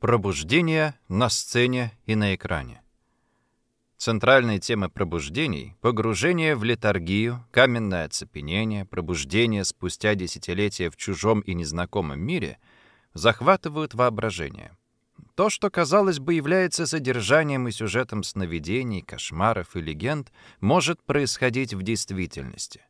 Пробуждение на сцене и на экране. Центральные темы пробуждений — погружение в летаргию, каменное оцепенение, пробуждение спустя десятилетия в чужом и незнакомом мире — захватывают воображение. То, что, казалось бы, является содержанием и сюжетом сновидений, кошмаров и легенд, может происходить в действительности.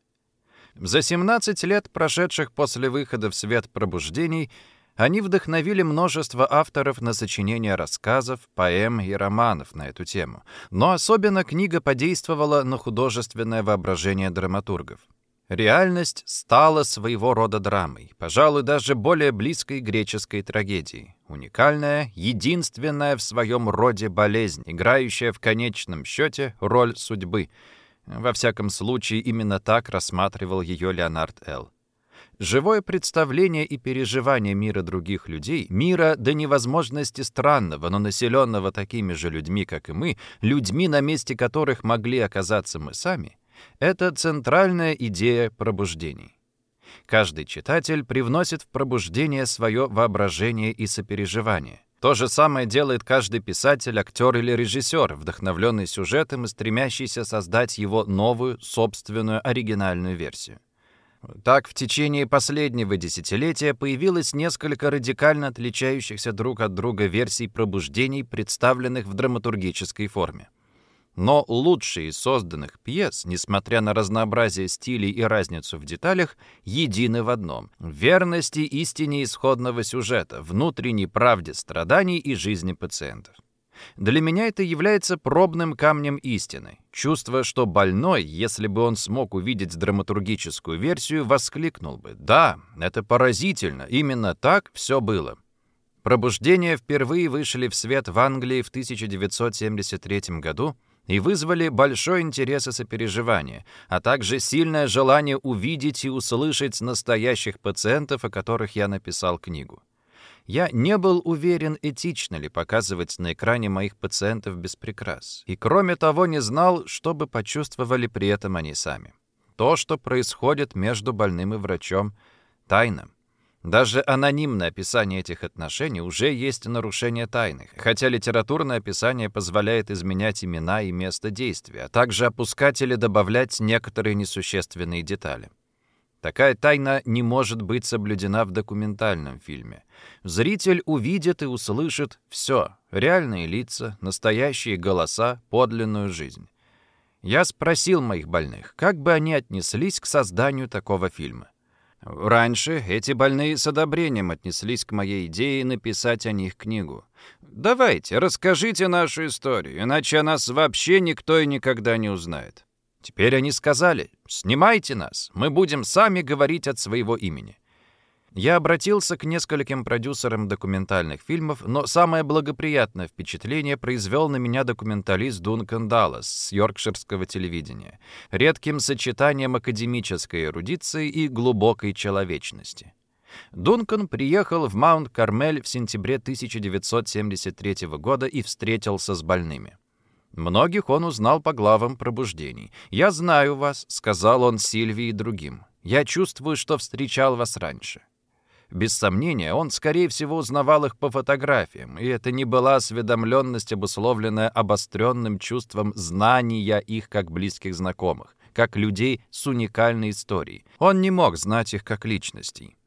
За 17 лет, прошедших после выхода в свет пробуждений, они вдохновили множество авторов на сочинение рассказов, поэм и романов на эту тему. Но особенно книга подействовала на художественное воображение драматургов. Реальность стала своего рода драмой, пожалуй, даже более близкой греческой трагедии. Уникальная, единственная в своем роде болезнь, играющая в конечном счете роль судьбы. Во всяком случае, именно так рассматривал ее Леонард Л. Живое представление и переживание мира других людей, мира до невозможности странного, но населенного такими же людьми, как и мы, людьми, на месте которых могли оказаться мы сами, это центральная идея пробуждений. Каждый читатель привносит в пробуждение свое воображение и сопереживание. То же самое делает каждый писатель, актер или режиссер, вдохновленный сюжетом и стремящийся создать его новую, собственную, оригинальную версию. Так, в течение последнего десятилетия появилось несколько радикально отличающихся друг от друга версий пробуждений, представленных в драматургической форме. Но лучшие из созданных пьес, несмотря на разнообразие стилей и разницу в деталях, едины в одном — верности истине исходного сюжета, внутренней правде страданий и жизни пациентов. Для меня это является пробным камнем истины. Чувство, что больной, если бы он смог увидеть драматургическую версию, воскликнул бы «Да, это поразительно, именно так все было». Пробуждения впервые вышли в свет в Англии в 1973 году и вызвали большой интерес и сопереживание, а также сильное желание увидеть и услышать настоящих пациентов, о которых я написал книгу. Я не был уверен, этично ли показывать на экране моих пациентов без прикрас. И кроме того, не знал, что бы почувствовали при этом они сами. То, что происходит между больным и врачом, тайна. Даже анонимное описание этих отношений уже есть нарушение тайны, хотя литературное описание позволяет изменять имена и место действия, а также опускать или добавлять некоторые несущественные детали. Такая тайна не может быть соблюдена в документальном фильме. Зритель увидит и услышит все — реальные лица, настоящие голоса, подлинную жизнь. Я спросил моих больных, как бы они отнеслись к созданию такого фильма. Раньше эти больные с одобрением отнеслись к моей идее написать о них книгу. «Давайте, расскажите нашу историю, иначе о нас вообще никто и никогда не узнает». Теперь они сказали, «Снимайте нас, мы будем сами говорить от своего имени». Я обратился к нескольким продюсерам документальных фильмов, но самое благоприятное впечатление произвел на меня документалист Дункан Даллас с йоркширского телевидения, редким сочетанием академической эрудиции и глубокой человечности. Дункан приехал в Маунт-Кармель в сентябре 1973 года и встретился с больными. Многих он узнал по главам пробуждений. «Я знаю вас», — сказал он Сильвии и другим. «Я чувствую, что встречал вас раньше». Без сомнения, он, скорее всего, узнавал их по фотографиям, и это не была осведомленность, обусловленная обостренным чувством знания их как близких знакомых, как людей с уникальной историей. Он не мог знать их как личностей.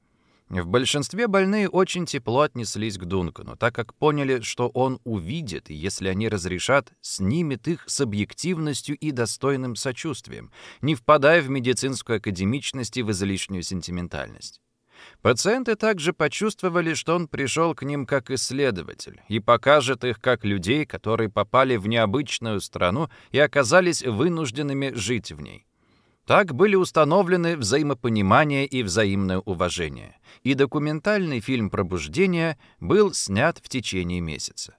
В большинстве больные очень тепло отнеслись к Дункану, так как поняли, что он увидит, и если они разрешат, снимет их с объективностью и достойным сочувствием, не впадая в медицинскую академичность и в излишнюю сентиментальность. Пациенты также почувствовали, что он пришел к ним как исследователь и покажет их как людей, которые попали в необычную страну и оказались вынужденными жить в ней. Так были установлены взаимопонимание и взаимное уважение. И документальный фильм «Пробуждение» был снят в течение месяца.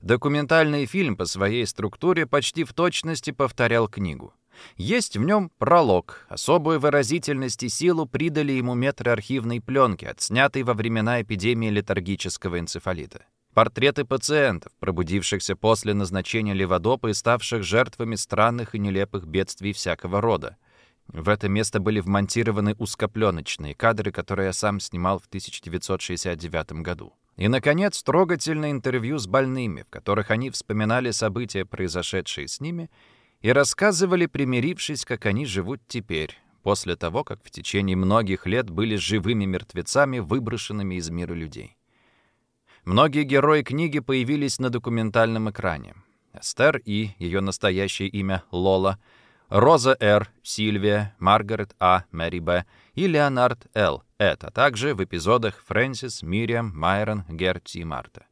Документальный фильм по своей структуре почти в точности повторял книгу. Есть в нем пролог. Особую выразительность и силу придали ему метры архивной пленки, отснятой во времена эпидемии летаргического энцефалита. Портреты пациентов, пробудившихся после назначения леводопа и ставших жертвами странных и нелепых бедствий всякого рода. В это место были вмонтированы узкопленочные кадры, которые я сам снимал в 1969 году. И, наконец, трогательное интервью с больными, в которых они вспоминали события, произошедшие с ними, и рассказывали, примирившись, как они живут теперь, после того, как в течение многих лет были живыми мертвецами, выброшенными из мира людей. Многие герои книги появились на документальном экране. Эстер И, ее настоящее имя Лола, Роза Р, Сильвия, Маргарет А, Мэри Б и Леонард Л, а также в эпизодах Фрэнсис, Мириам, Майрон, Герти и Марта.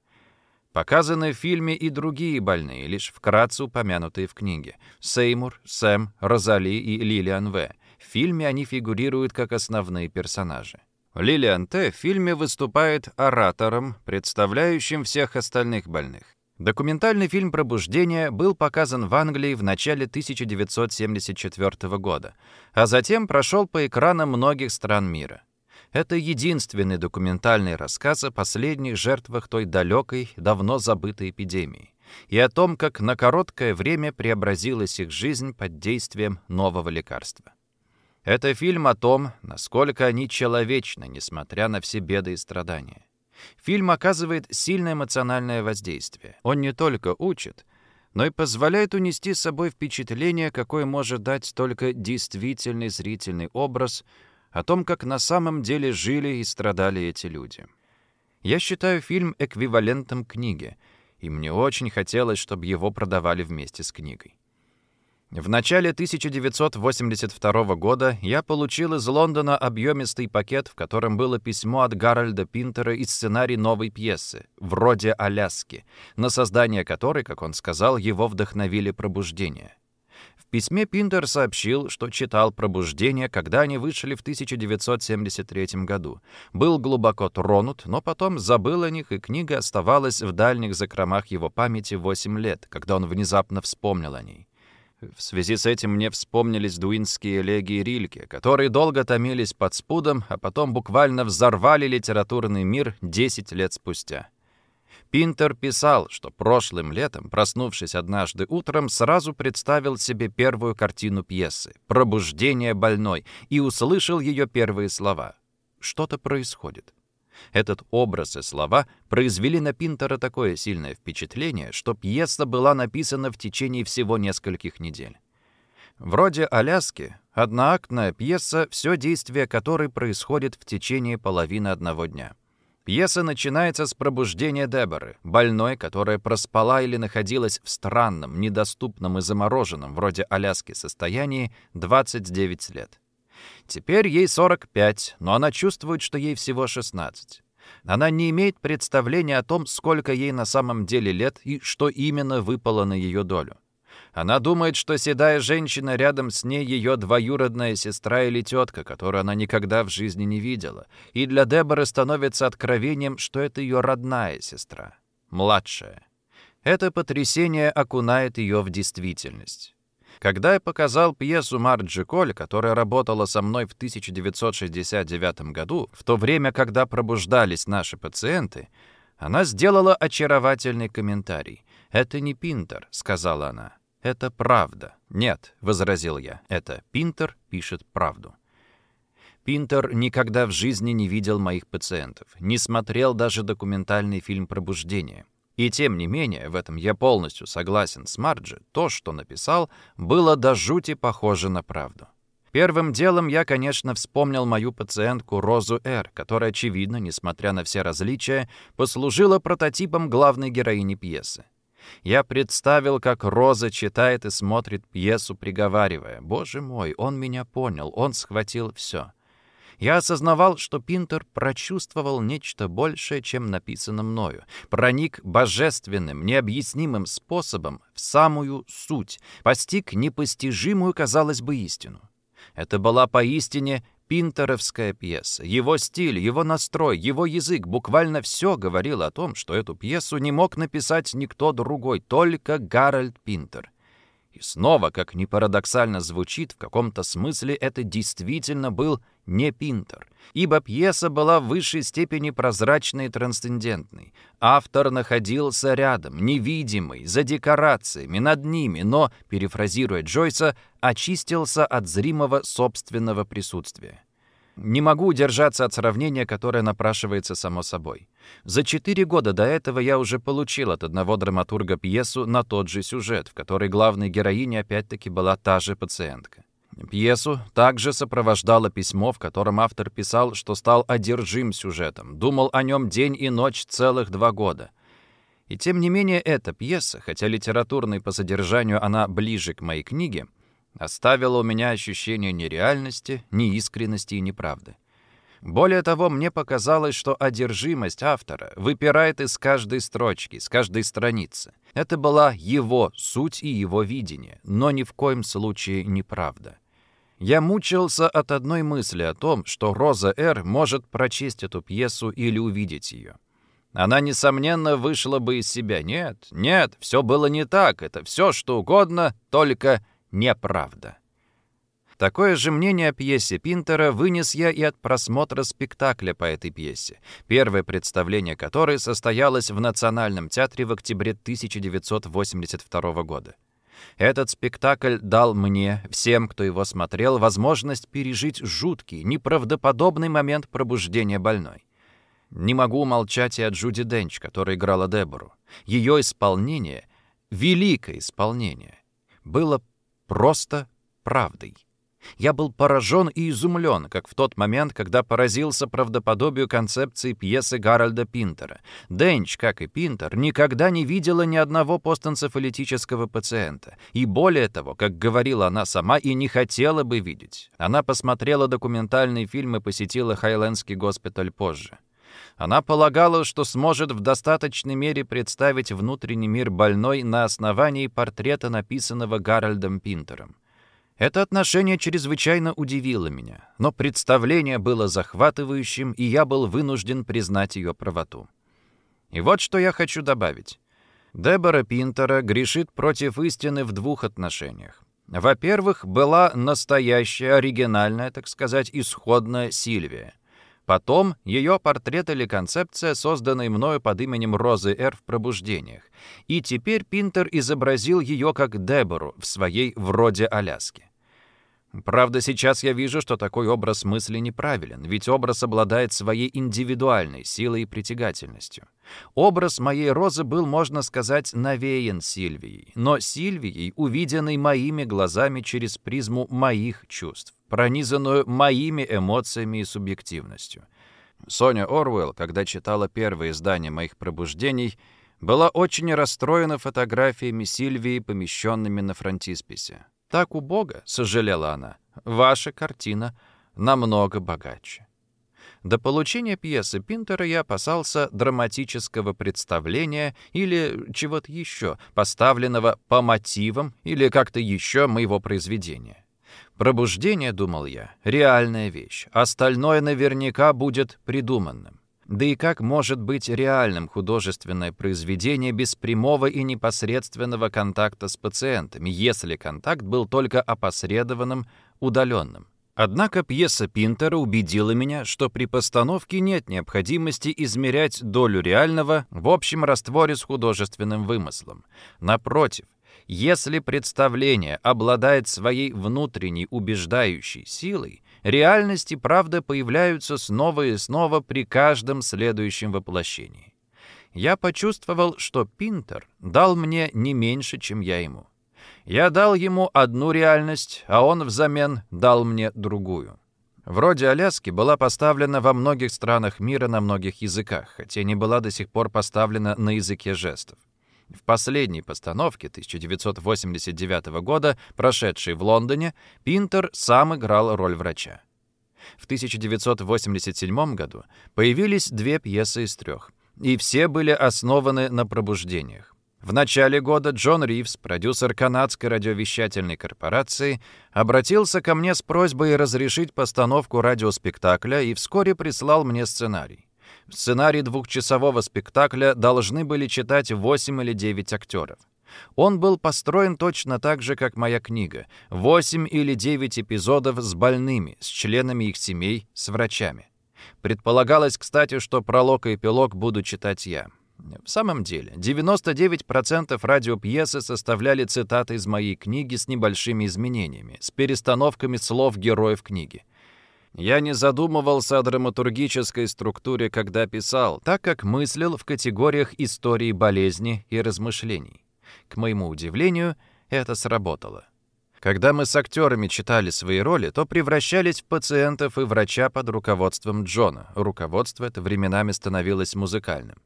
Показаны в фильме и другие больные, лишь вкратце упомянутые в книге. Сеймур, Сэм, Розали и Лилиан В. В фильме они фигурируют как основные персонажи. Лилиан Т. в фильме выступает оратором, представляющим всех остальных больных. Документальный фильм «Пробуждение» был показан в Англии в начале 1974 года, а затем прошел по экранам многих стран мира. Это единственный документальный рассказ о последних жертвах той далекой, давно забытой эпидемии и о том, как на короткое время преобразилась их жизнь под действием нового лекарства. Это фильм о том, насколько они человечны, несмотря на все беды и страдания. Фильм оказывает сильное эмоциональное воздействие. Он не только учит, но и позволяет унести с собой впечатление, какое может дать только действительный зрительный образ о том, как на самом деле жили и страдали эти люди. Я считаю фильм эквивалентом книги, и мне очень хотелось, чтобы его продавали вместе с книгой. В начале 1982 года я получил из Лондона объемистый пакет, в котором было письмо от Гарольда Пинтера и сценарий новой пьесы, вроде «Аляски», на создание которой, как он сказал, его вдохновили пробуждение. В письме Пинтер сообщил, что читал «Пробуждение», когда они вышли в 1973 году. Был глубоко тронут, но потом забыл о них, и книга оставалась в дальних закромах его памяти 8 лет, когда он внезапно вспомнил о ней. В связи с этим мне вспомнились дуинские элегии Рильке, которые долго томились под спудом, а потом буквально взорвали литературный мир 10 лет спустя. Пинтер писал, что прошлым летом, проснувшись однажды утром, сразу представил себе первую картину пьесы «Пробуждение больной» и услышал ее первые слова. Что-то происходит. Этот образ и слова произвели на Пинтера такое сильное впечатление, что пьеса была написана в течение всего нескольких недель. Вроде «Аляски» — одноактная пьеса, все действие которой происходит в течение половины одного дня. Пьеса начинается с пробуждения Деборы, больной, которая проспала или находилась в странном, недоступном и замороженном, вроде Аляски, состоянии 29 лет. Теперь ей 45, но она чувствует, что ей всего 16. Она не имеет представления о том, сколько ей на самом деле лет и что именно выпало на ее долю. Она думает, что седая женщина рядом с ней ее двоюродная сестра или тетка, которую она никогда в жизни не видела, и для Деборы становится откровением, что это ее родная сестра, младшая. Это потрясение окунает ее в действительность. Когда я показал пьесу Марджи Коль, которая работала со мной в 1969 году, в то время, когда пробуждались наши пациенты, она сделала очаровательный комментарий. «Это не Пинтер», — сказала она. «Это правда». «Нет», — возразил я, — «это Пинтер пишет правду». Пинтер никогда в жизни не видел моих пациентов, не смотрел даже документальный фильм «Пробуждение». И тем не менее, в этом я полностью согласен с Марджи, то, что написал, было до жути похоже на правду. Первым делом я, конечно, вспомнил мою пациентку Розу Р., которая, очевидно, несмотря на все различия, послужила прототипом главной героини пьесы. Я представил, как Роза читает и смотрит пьесу, приговаривая, «Боже мой, он меня понял, он схватил все». Я осознавал, что Пинтер прочувствовал нечто большее, чем написано мною, проник божественным, необъяснимым способом в самую суть, постиг непостижимую, казалось бы, истину. Это была поистине пинтеровская пьеса. Его стиль, его настрой, его язык, буквально все говорило о том, что эту пьесу не мог написать никто другой, только Гарольд Пинтер. И снова, как ни парадоксально звучит, в каком-то смысле это действительно был не Пинтер, ибо пьеса была в высшей степени прозрачной и трансцендентной. Автор находился рядом, невидимый, за декорациями, над ними, но, перефразируя Джойса, очистился от зримого собственного присутствия. Не могу удержаться от сравнения, которое напрашивается само собой — За четыре года до этого я уже получил от одного драматурга пьесу на тот же сюжет, в которой главной героиней опять-таки была та же пациентка. Пьесу также сопровождало письмо, в котором автор писал, что стал одержим сюжетом, думал о нем день и ночь целых два года. И тем не менее эта пьеса, хотя литературной по содержанию она ближе к моей книге, оставила у меня ощущение нереальности, неискренности и неправды. Более того, мне показалось, что одержимость автора выпирает из каждой строчки, из каждой страницы. Это была его суть и его видение, но ни в коем случае неправда. Я мучился от одной мысли о том, что Роза Р. может прочесть эту пьесу или увидеть ее. Она, несомненно, вышла бы из себя. Нет, нет, все было не так. Это все, что угодно, только неправда. Такое же мнение о пьесе Пинтера вынес я и от просмотра спектакля по этой пьесе, первое представление которой состоялось в Национальном театре в октябре 1982 года. Этот спектакль дал мне, всем, кто его смотрел, возможность пережить жуткий, неправдоподобный момент пробуждения больной. Не могу молчать и о Джуди Денч, которая играла Дебору. Ее исполнение, великое исполнение, было просто правдой. Я был поражен и изумлен, как в тот момент, когда поразился правдоподобию концепции пьесы Гарольда Пинтера. Денч, как и Пинтер, никогда не видела ни одного постэнцефалитического пациента. И более того, как говорила она сама, и не хотела бы видеть. Она посмотрела документальный фильм и посетила Хайлендский госпиталь позже. Она полагала, что сможет в достаточной мере представить внутренний мир больной на основании портрета, написанного Гарольдом Пинтером. Это отношение чрезвычайно удивило меня, но представление было захватывающим, и я был вынужден признать ее правоту. И вот что я хочу добавить. Дебора Пинтера грешит против истины в двух отношениях. Во-первых, была настоящая, оригинальная, так сказать, исходная Сильвия. Потом ее портрет или концепция, созданная мною под именем Розы Р. в «Пробуждениях». И теперь Пинтер изобразил ее как Дебору в своей «Вроде Аляски». Правда, сейчас я вижу, что такой образ мысли неправилен, ведь образ обладает своей индивидуальной силой и притягательностью. Образ моей розы был, можно сказать, навеян Сильвией, но Сильвией, увиденной моими глазами через призму моих чувств, пронизанную моими эмоциями и субъективностью. Соня Орвелл, когда читала первое издание моих пробуждений, была очень расстроена фотографиями Сильвии, помещенными на фронтисписе. Так у Бога, сожалела она, ваша картина намного богаче. До получения пьесы Пинтера я опасался драматического представления или чего-то еще, поставленного по мотивам или как-то еще моего произведения. Пробуждение, думал я, реальная вещь, остальное наверняка будет придуманным. Да и как может быть реальным художественное произведение без прямого и непосредственного контакта с пациентами, если контакт был только опосредованным, удаленным? Однако пьеса Пинтера убедила меня, что при постановке нет необходимости измерять долю реального в общем растворе с художественным вымыслом. Напротив, если представление обладает своей внутренней убеждающей силой, реальность и правда появляются снова и снова при каждом следующем воплощении. Я почувствовал, что Пинтер дал мне не меньше, чем я ему. Я дал ему одну реальность, а он взамен дал мне другую. Вроде Аляски была поставлена во многих странах мира на многих языках, хотя не была до сих пор поставлена на языке жестов. В последней постановке 1989 года, прошедшей в Лондоне, Пинтер сам играл роль врача. В 1987 году появились две пьесы из трех, и все были основаны на пробуждениях. В начале года Джон Ривз, продюсер канадской радиовещательной корпорации, обратился ко мне с просьбой разрешить постановку радиоспектакля и вскоре прислал мне сценарий. Сценарий двухчасового спектакля должны были читать 8 или 9 актеров. Он был построен точно так же, как моя книга. 8 или 9 эпизодов с больными, с членами их семей, с врачами. Предполагалось, кстати, что пролог и эпилог буду читать я. В самом деле, 99% радиопьесы составляли цитаты из моей книги с небольшими изменениями, с перестановками слов героев книги. Я не задумывался о драматургической структуре, когда писал, так как мыслил в категориях истории болезни и размышлений. К моему удивлению, это сработало. Когда мы с актерами читали свои роли, то превращались в пациентов и врача под руководством Джона. Руководство это временами становилось музыкальным.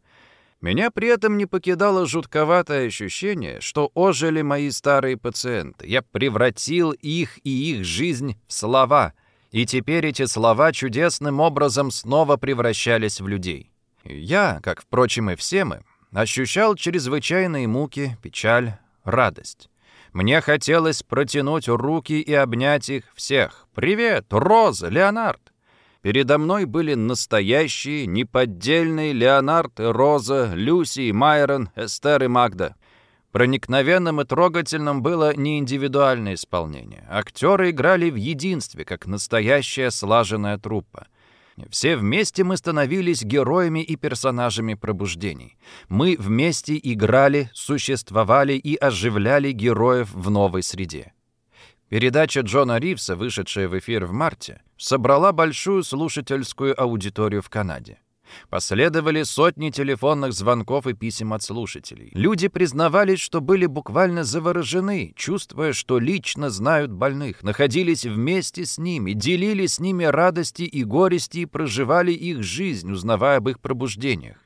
Меня при этом не покидало жутковатое ощущение, что ожили мои старые пациенты. Я превратил их и их жизнь в слова — и теперь эти слова чудесным образом снова превращались в людей. Я, как, впрочем, и все мы, ощущал чрезвычайные муки, печаль, радость. Мне хотелось протянуть руки и обнять их всех. «Привет, Роза, Леонард!» Передо мной были настоящие, неподдельные Леонард и Роза, Люси и Майрон, Эстер и Магда. Проникновенным и трогательным было не индивидуальное исполнение. Актеры играли в единстве, как настоящая слаженная труппа. Все вместе мы становились героями и персонажами пробуждений. Мы вместе играли, существовали и оживляли героев в новой среде. Передача Джона Ривса, вышедшая в эфир в марте, собрала большую слушательскую аудиторию в Канаде. Последовали сотни телефонных звонков и писем от слушателей. Люди признавались, что были буквально заворожены, чувствуя, что лично знают больных, находились вместе с ними, делили с ними радости и горести и проживали их жизнь, узнавая об их пробуждениях.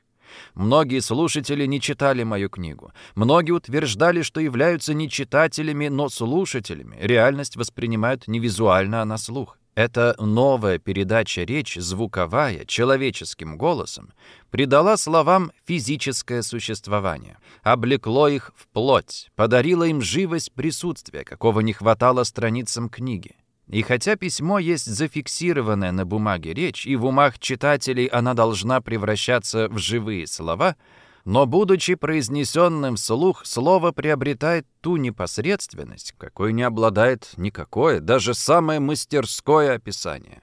Многие слушатели не читали мою книгу. Многие утверждали, что являются не читателями, но слушателями. Реальность воспринимают не визуально, а на слух. Эта новая передача речь, звуковая, человеческим голосом, придала словам физическое существование, облекло их в плоть, подарило им живость присутствия, какого не хватало страницам книги. И хотя письмо есть зафиксированная на бумаге речь, и в умах читателей она должна превращаться в живые слова — но, будучи произнесенным вслух, слово приобретает ту непосредственность, какой не обладает никакое, даже самое мастерское описание.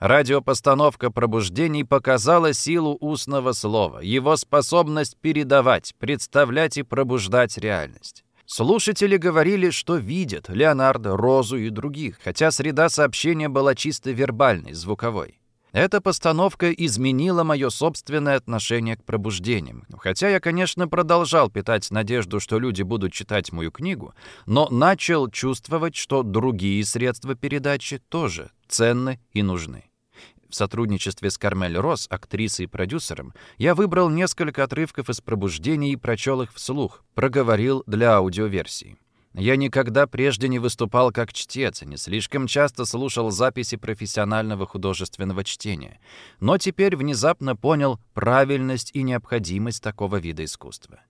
Радиопостановка пробуждений показала силу устного слова, его способность передавать, представлять и пробуждать реальность. Слушатели говорили, что видят Леонардо, Розу и других, хотя среда сообщения была чисто вербальной, звуковой. Эта постановка изменила мое собственное отношение к пробуждениям. Хотя я, конечно, продолжал питать надежду, что люди будут читать мою книгу, но начал чувствовать, что другие средства передачи тоже ценны и нужны. В сотрудничестве с Кармель Росс, актрисой и продюсером, я выбрал несколько отрывков из пробуждений и прочел их вслух, проговорил для аудиоверсии. Я никогда прежде не выступал как чтец, не слишком часто слушал записи профессионального художественного чтения, но теперь внезапно понял правильность и необходимость такого вида искусства.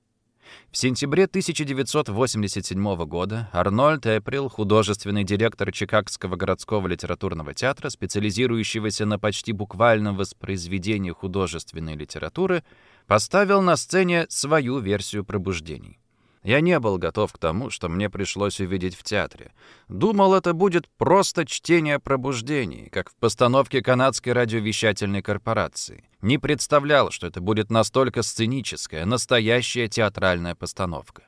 В сентябре 1987 года Арнольд Эприл, художественный директор Чикагского городского литературного театра, специализирующегося на почти буквальном воспроизведении художественной литературы, поставил на сцене свою версию пробуждений. Я не был готов к тому, что мне пришлось увидеть в театре. Думал, это будет просто чтение пробуждений, как в постановке канадской радиовещательной корпорации. Не представлял, что это будет настолько сценическая, настоящая театральная постановка.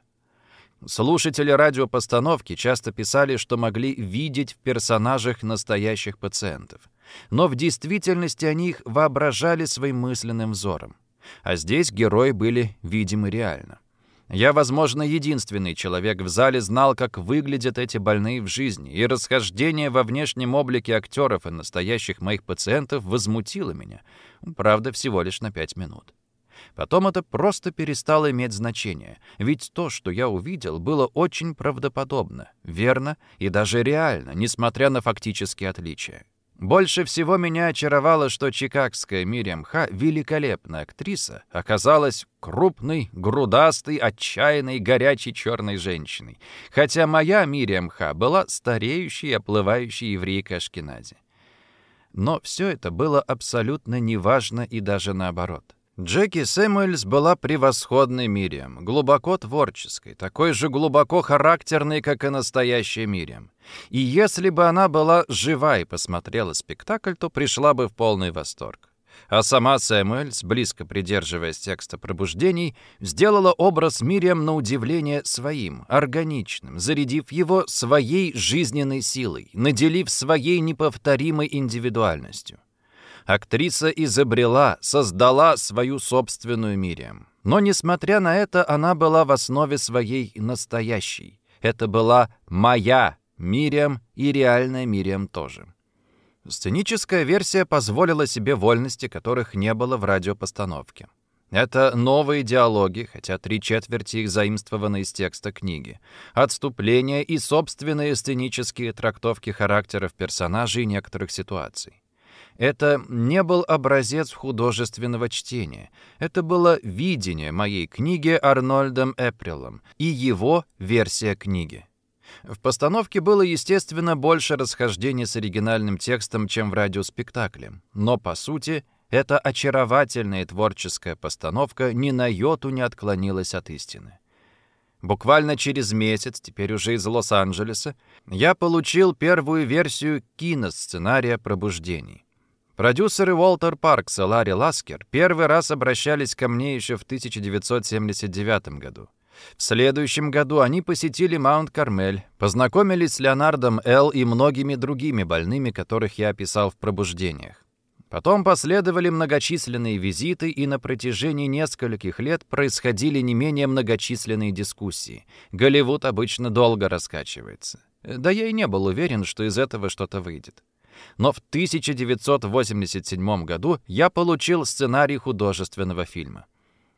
Слушатели радиопостановки часто писали, что могли видеть в персонажах настоящих пациентов. Но в действительности они их воображали своим мысленным взором. А здесь герои были видимы реально. Я, возможно, единственный человек в зале знал, как выглядят эти больные в жизни, и расхождение во внешнем облике актеров и настоящих моих пациентов возмутило меня. Правда, всего лишь на пять минут. Потом это просто перестало иметь значение, ведь то, что я увидел, было очень правдоподобно, верно и даже реально, несмотря на фактические отличия. Больше всего меня очаровало, что чикагская Мириам Ха, великолепная актриса, оказалась крупной, грудастой, отчаянной, горячей черной женщиной, хотя моя Мириам Ха была стареющей, оплывающей еврейкой Ашкенази. Но все это было абсолютно неважно и даже наоборот. Джеки Сэмюэльс была превосходной Мириам, глубоко творческой, такой же глубоко характерной, как и настоящая Мириам. И если бы она была жива и посмотрела спектакль, то пришла бы в полный восторг. а сама Сэмюэльс, близко придерживаясь текста пробуждений, сделала образ Мириам на удивление своим, органичным, зарядив его своей жизненной силой, наделив своей неповторимой индивидуальностью. Актриса изобрела, создала свою собственную Мириам. Но, несмотря на это, она была в основе своей настоящей. Это была моя Мириам и реальная Мириам тоже. Сценическая версия позволила себе вольности, которых не было в радиопостановке. Это новые диалоги, хотя три четверти их заимствованы из текста книги, отступления и собственные сценические трактовки характеров персонажей и некоторых ситуаций. Это не был образец художественного чтения. Это было видение моей книги Арнольдом Эприлом и его версия книги. В постановке было, естественно, больше расхождений с оригинальным текстом, чем в радиоспектакле. Но, по сути, эта очаровательная творческая постановка ни на йоту не отклонилась от истины. Буквально через месяц, теперь уже из Лос-Анджелеса, я получил первую версию киносценария «Пробуждений». Продюсеры Уолтер Паркс и Ларри Ласкер первый раз обращались ко мне еще в 1979 году. В следующем году они посетили Маунт-Кармель, познакомились с Леонардом Л. и многими другими больными, которых я описал в пробуждениях. Потом последовали многочисленные визиты, и на протяжении нескольких лет происходили не менее многочисленные дискуссии. Голливуд обычно долго раскачивается. Да я и не был уверен, что из этого что-то выйдет. Но в 1987 году я получил сценарий художественного фильма.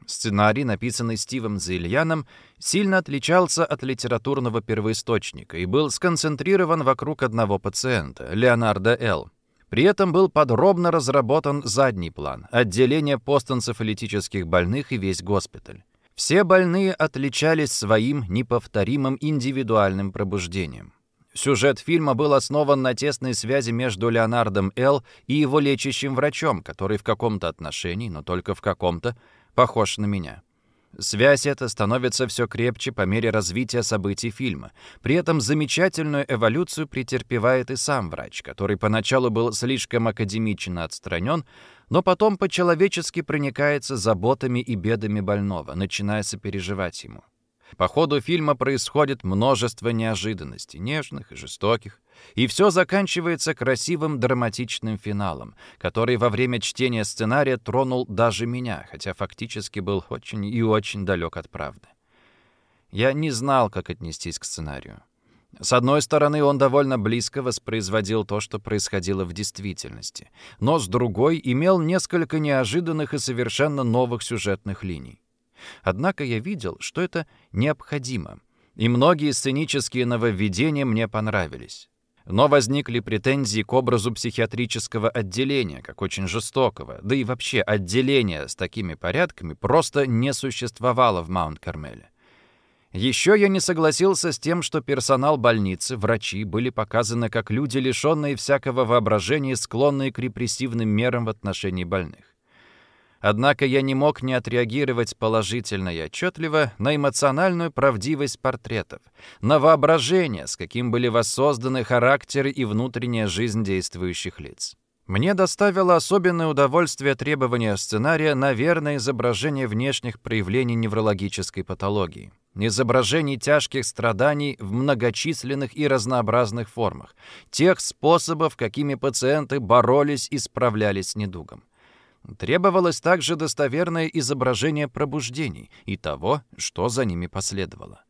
Сценарий, написанный Стивом Зильяном, сильно отличался от литературного первоисточника и был сконцентрирован вокруг одного пациента, Леонарда Л. При этом был подробно разработан задний план, отделение постэнцефалитических больных и весь госпиталь. Все больные отличались своим неповторимым индивидуальным пробуждением. Сюжет фильма был основан на тесной связи между Леонардом Л. и его лечащим врачом, который в каком-то отношении, но только в каком-то, похож на меня. Связь эта становится все крепче по мере развития событий фильма. При этом замечательную эволюцию претерпевает и сам врач, который поначалу был слишком академично отстранен, но потом по-человечески проникается заботами и бедами больного, начиная сопереживать ему. По ходу фильма происходит множество неожиданностей, нежных и жестоких, и все заканчивается красивым драматичным финалом, который во время чтения сценария тронул даже меня, хотя фактически был очень и очень далек от правды. Я не знал, как отнестись к сценарию. С одной стороны, он довольно близко воспроизводил то, что происходило в действительности, но с другой имел несколько неожиданных и совершенно новых сюжетных линий. Однако я видел, что это необходимо, и многие сценические нововведения мне понравились. Но возникли претензии к образу психиатрического отделения, как очень жестокого, да и вообще отделение с такими порядками просто не существовало в Маунт-Кармеле. Еще я не согласился с тем, что персонал больницы, врачи были показаны как люди, лишенные всякого воображения и склонные к репрессивным мерам в отношении больных. Однако я не мог не отреагировать положительно и отчетливо на эмоциональную правдивость портретов, на воображение, с каким были воссозданы характеры и внутренняя жизнь действующих лиц. Мне доставило особенное удовольствие требования сценария на верное изображение внешних проявлений неврологической патологии, изображений тяжких страданий в многочисленных и разнообразных формах, тех способов, какими пациенты боролись и справлялись с недугом. Требовалось также достоверное изображение пробуждений и того, что за ними последовало.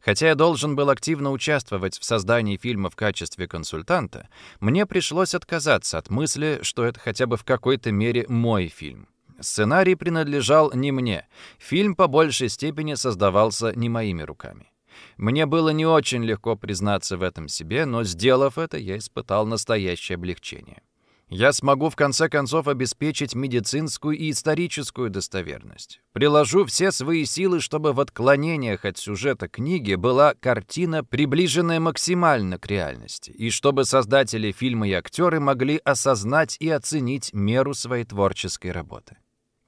Хотя я должен был активно участвовать в создании фильма в качестве консультанта, мне пришлось отказаться от мысли, что это хотя бы в какой-то мере мой фильм. Сценарий принадлежал не мне. Фильм по большей степени создавался не моими руками. Мне было не очень легко признаться в этом себе, но, сделав это, я испытал настоящее облегчение я смогу в конце концов обеспечить медицинскую и историческую достоверность. Приложу все свои силы, чтобы в отклонениях от сюжета книги была картина, приближенная максимально к реальности, и чтобы создатели фильма и актеры могли осознать и оценить меру своей творческой работы.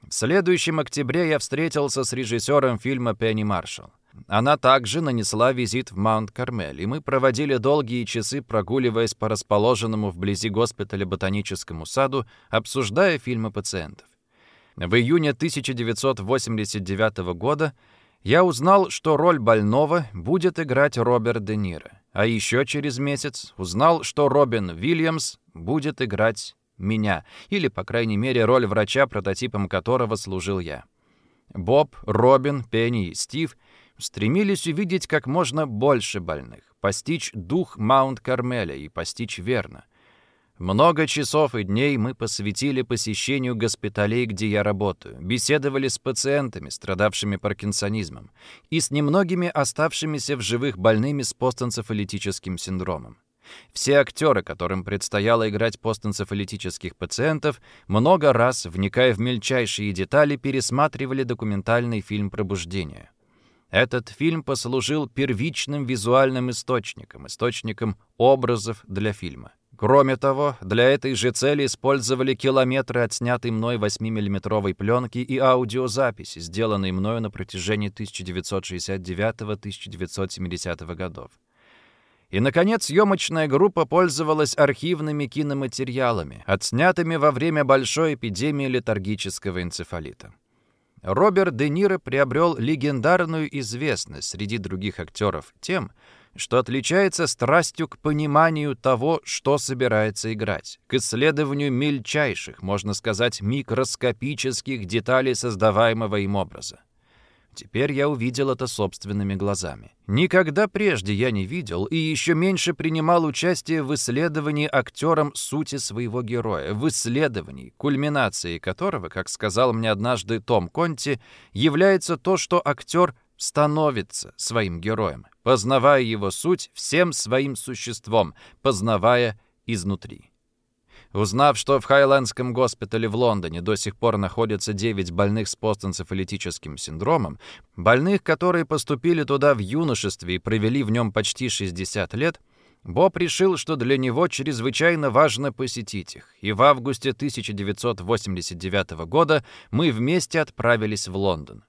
В следующем октябре я встретился с режиссером фильма Пенни Маршалл. Она также нанесла визит в Маунт-Кармель, и мы проводили долгие часы, прогуливаясь по расположенному вблизи госпиталя ботаническому саду, обсуждая фильмы пациентов. В июне 1989 года я узнал, что роль больного будет играть Роберт Де Ниро, а еще через месяц узнал, что Робин Вильямс будет играть меня, или, по крайней мере, роль врача, прототипом которого служил я. Боб, Робин, Пенни и Стив стремились увидеть как можно больше больных, постичь дух Маунт-Кармеля и постичь верно. Много часов и дней мы посвятили посещению госпиталей, где я работаю, беседовали с пациентами, страдавшими паркинсонизмом, и с немногими оставшимися в живых больными с постэнцефалитическим синдромом. Все актеры, которым предстояло играть постэнцефалитических пациентов, много раз, вникая в мельчайшие детали, пересматривали документальный фильм «Пробуждение». Этот фильм послужил первичным визуальным источником, источником образов для фильма. Кроме того, для этой же цели использовали километры отснятой мной 8-миллиметровой пленки и аудиозаписи, сделанной мною на протяжении 1969-1970 годов. И, наконец, съемочная группа пользовалась архивными киноматериалами, отснятыми во время большой эпидемии летаргического энцефалита. Роберт Де Ниро приобрел легендарную известность среди других актеров тем, что отличается страстью к пониманию того, что собирается играть, к исследованию мельчайших, можно сказать, микроскопических деталей создаваемого им образа. Теперь я увидел это собственными глазами. Никогда прежде я не видел и еще меньше принимал участие в исследовании актером сути своего героя, в исследовании, кульминацией которого, как сказал мне однажды Том Конти, является то, что актер становится своим героем, познавая его суть всем своим существом, познавая изнутри. Узнав, что в Хайлендском госпитале в Лондоне до сих пор находятся 9 больных с постэнцефалитическим синдромом, больных, которые поступили туда в юношестве и провели в нем почти 60 лет, Боб решил, что для него чрезвычайно важно посетить их, и в августе 1989 года мы вместе отправились в Лондон.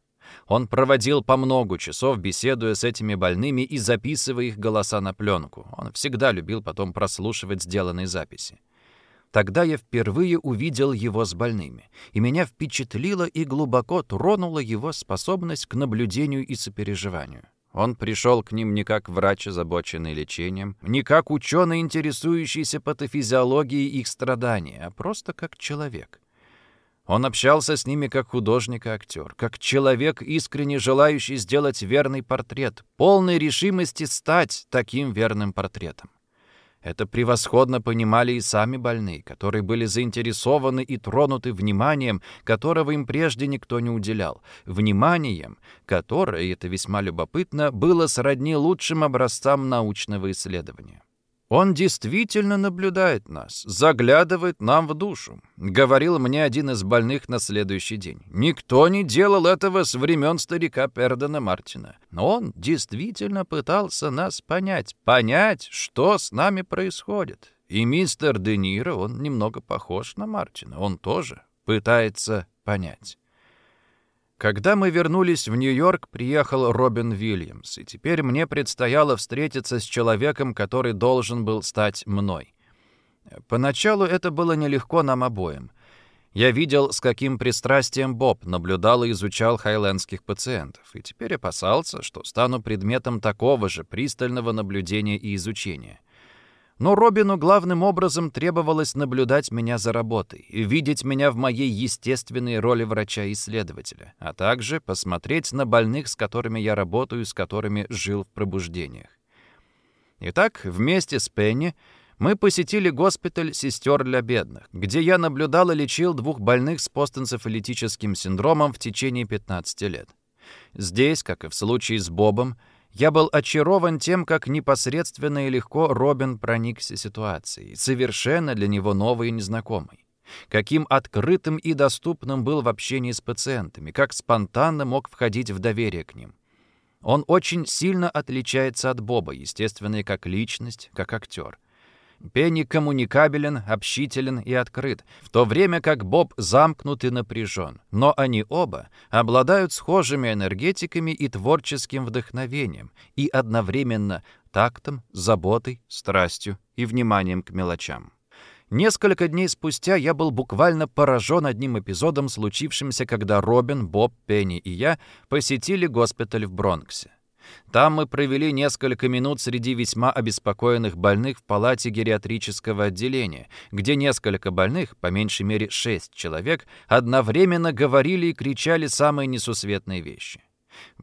Он проводил по много часов, беседуя с этими больными и записывая их голоса на пленку. Он всегда любил потом прослушивать сделанные записи. Тогда я впервые увидел его с больными, и меня впечатлила и глубоко тронула его способность к наблюдению и сопереживанию. Он пришел к ним не как врач, озабоченный лечением, не как ученый, интересующийся патофизиологией их страданий, а просто как человек. Он общался с ними как художник и актер, как человек, искренне желающий сделать верный портрет, полной решимости стать таким верным портретом. Это превосходно понимали и сами больные, которые были заинтересованы и тронуты вниманием, которого им прежде никто не уделял. Вниманием, которое, и это весьма любопытно, было сродни лучшим образцам научного исследования. Он действительно наблюдает нас, заглядывает нам в душу», — говорил мне один из больных на следующий день. «Никто не делал этого с времен старика Пердена Мартина. Но он действительно пытался нас понять, понять, что с нами происходит. И мистер Де Ниро, он немного похож на Мартина, он тоже пытается понять». Когда мы вернулись в Нью-Йорк, приехал Робин Вильямс, и теперь мне предстояло встретиться с человеком, который должен был стать мной. Поначалу это было нелегко нам обоим. Я видел, с каким пристрастием Боб наблюдал и изучал хайлендских пациентов, и теперь опасался, что стану предметом такого же пристального наблюдения и изучения. Но Робину главным образом требовалось наблюдать меня за работой, видеть меня в моей естественной роли врача-исследователя, а также посмотреть на больных, с которыми я работаю, с которыми жил в пробуждениях. Итак, вместе с Пенни мы посетили госпиталь сестер для бедных, где я наблюдал и лечил двух больных с постэнцефалитическим синдромом в течение 15 лет. Здесь, как и в случае с Бобом, я был очарован тем, как непосредственно и легко Робин проникся ситуацией, совершенно для него новой и незнакомой. Каким открытым и доступным был в общении с пациентами, как спонтанно мог входить в доверие к ним. Он очень сильно отличается от Боба, естественно, как личность, как актер. Пенни коммуникабелен, общителен и открыт, в то время как Боб замкнут и напряжен. Но они оба обладают схожими энергетиками и творческим вдохновением, и одновременно тактом, заботой, страстью и вниманием к мелочам. Несколько дней спустя я был буквально поражен одним эпизодом, случившимся, когда Робин, Боб, Пенни и я посетили госпиталь в Бронксе. Там мы провели несколько минут среди весьма обеспокоенных больных в палате гериатрического отделения, где несколько больных, по меньшей мере шесть человек, одновременно говорили и кричали самые несусветные вещи.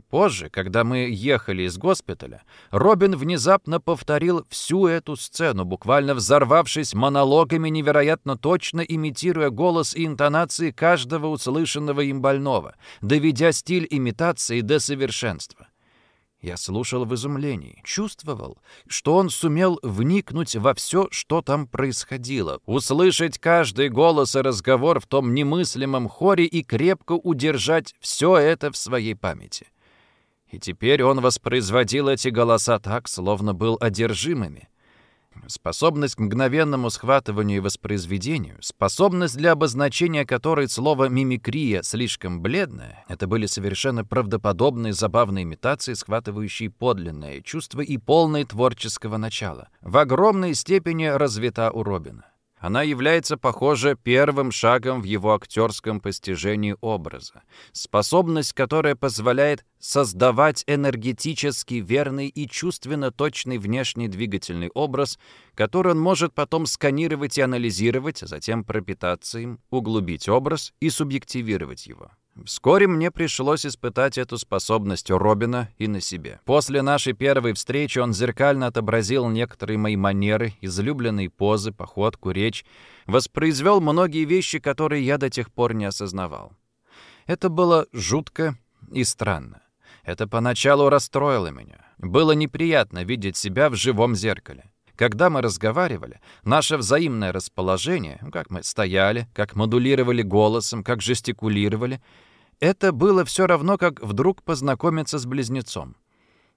Позже, когда мы ехали из госпиталя, Робин внезапно повторил всю эту сцену, буквально взорвавшись монологами, невероятно точно имитируя голос и интонации каждого услышанного им больного, доведя стиль имитации до совершенства. Я слушал в изумлении, чувствовал, что он сумел вникнуть во все, что там происходило, услышать каждый голос и разговор в том немыслимом хоре и крепко удержать все это в своей памяти. И теперь он воспроизводил эти голоса так, словно был одержимыми. Способность к мгновенному схватыванию и воспроизведению, способность для обозначения которой слово «мимикрия» слишком бледное, это были совершенно правдоподобные забавные имитации, схватывающие подлинное чувство и полное творческого начала, в огромной степени развита у Робина. Она является, похоже, первым шагом в его актерском постижении образа, способность, которая позволяет создавать энергетически верный и чувственно точный внешний двигательный образ, который он может потом сканировать и анализировать, а затем пропитаться им, углубить образ и субъективировать его. Вскоре мне пришлось испытать эту способность у Робина и на себе. После нашей первой встречи он зеркально отобразил некоторые мои манеры, излюбленные позы, походку, речь, воспроизвел многие вещи, которые я до тех пор не осознавал. Это было жутко и странно. Это поначалу расстроило меня. Было неприятно видеть себя в живом зеркале. Когда мы разговаривали, наше взаимное расположение, как мы стояли, как модулировали голосом, как жестикулировали, это было все равно, как вдруг познакомиться с близнецом.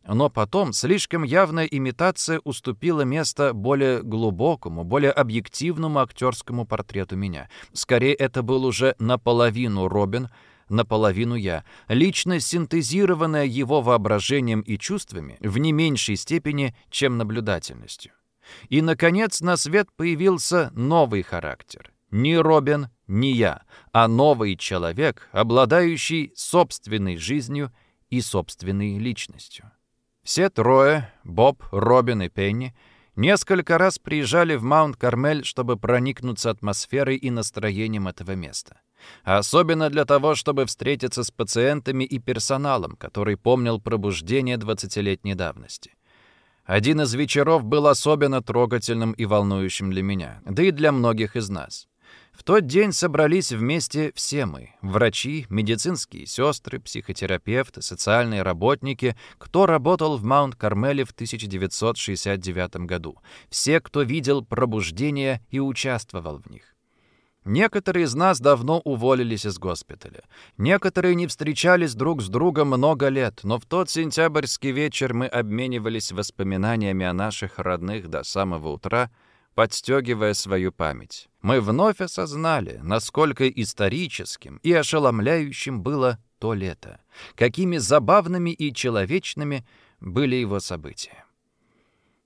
Но потом слишком явная имитация уступила место более глубокому, более объективному актерскому портрету меня. Скорее, это был уже наполовину Робин, наполовину я, личность, синтезированная его воображением и чувствами в не меньшей степени, чем наблюдательностью. И, наконец, на свет появился новый характер. Ни Робин, ни я, а новый человек, обладающий собственной жизнью и собственной личностью. Все трое, Боб, Робин и Пенни, несколько раз приезжали в Маунт-Кармель, чтобы проникнуться атмосферой и настроением этого места. Особенно для того, чтобы встретиться с пациентами и персоналом, который помнил пробуждение 20-летней давности. Один из вечеров был особенно трогательным и волнующим для меня, да и для многих из нас. В тот день собрались вместе все мы – врачи, медицинские сестры, психотерапевты, социальные работники, кто работал в Маунт-Кармеле в 1969 году, все, кто видел пробуждение и участвовал в них. Некоторые из нас давно уволились из госпиталя. Некоторые не встречались друг с другом много лет, но в тот сентябрьский вечер мы обменивались воспоминаниями о наших родных до самого утра, подстегивая свою память. Мы вновь осознали, насколько историческим и ошеломляющим было то лето, какими забавными и человечными были его события.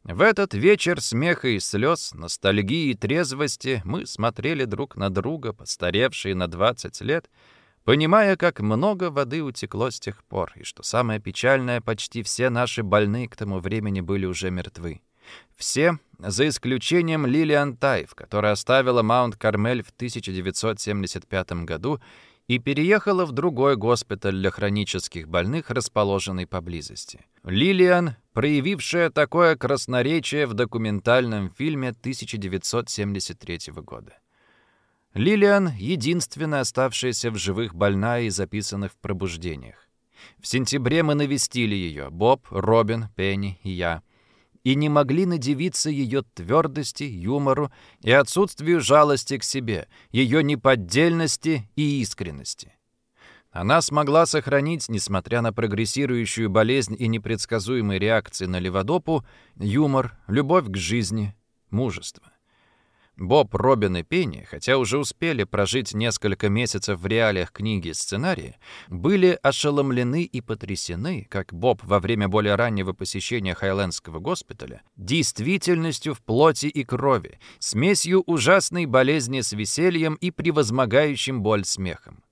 В этот вечер смеха и слез, ностальгии и трезвости мы смотрели друг на друга, постаревшие на 20 лет, понимая, как много воды утекло с тех пор, и что самое печальное, почти все наши больные к тому времени были уже мертвы. Все, за исключением Лилиан Тайв, которая оставила Маунт-Кармель в 1975 году и переехала в другой госпиталь для хронических больных, расположенный поблизости. Лилиан, проявившая такое красноречие в документальном фильме 1973 года. Лилиан — единственная оставшаяся в живых больная и записанных в пробуждениях. В сентябре мы навестили ее, Боб, Робин, Пенни и я — и не могли надевиться ее твердости, юмору и отсутствию жалости к себе, ее неподдельности и искренности. Она смогла сохранить, несмотря на прогрессирующую болезнь и непредсказуемые реакции на леводопу, юмор, любовь к жизни, мужество. Боб, Робин и Пенни, хотя уже успели прожить несколько месяцев в реалиях книги и сценария, были ошеломлены и потрясены, как Боб во время более раннего посещения Хайлендского госпиталя, действительностью в плоти и крови, смесью ужасной болезни с весельем и превозмогающим боль смехом.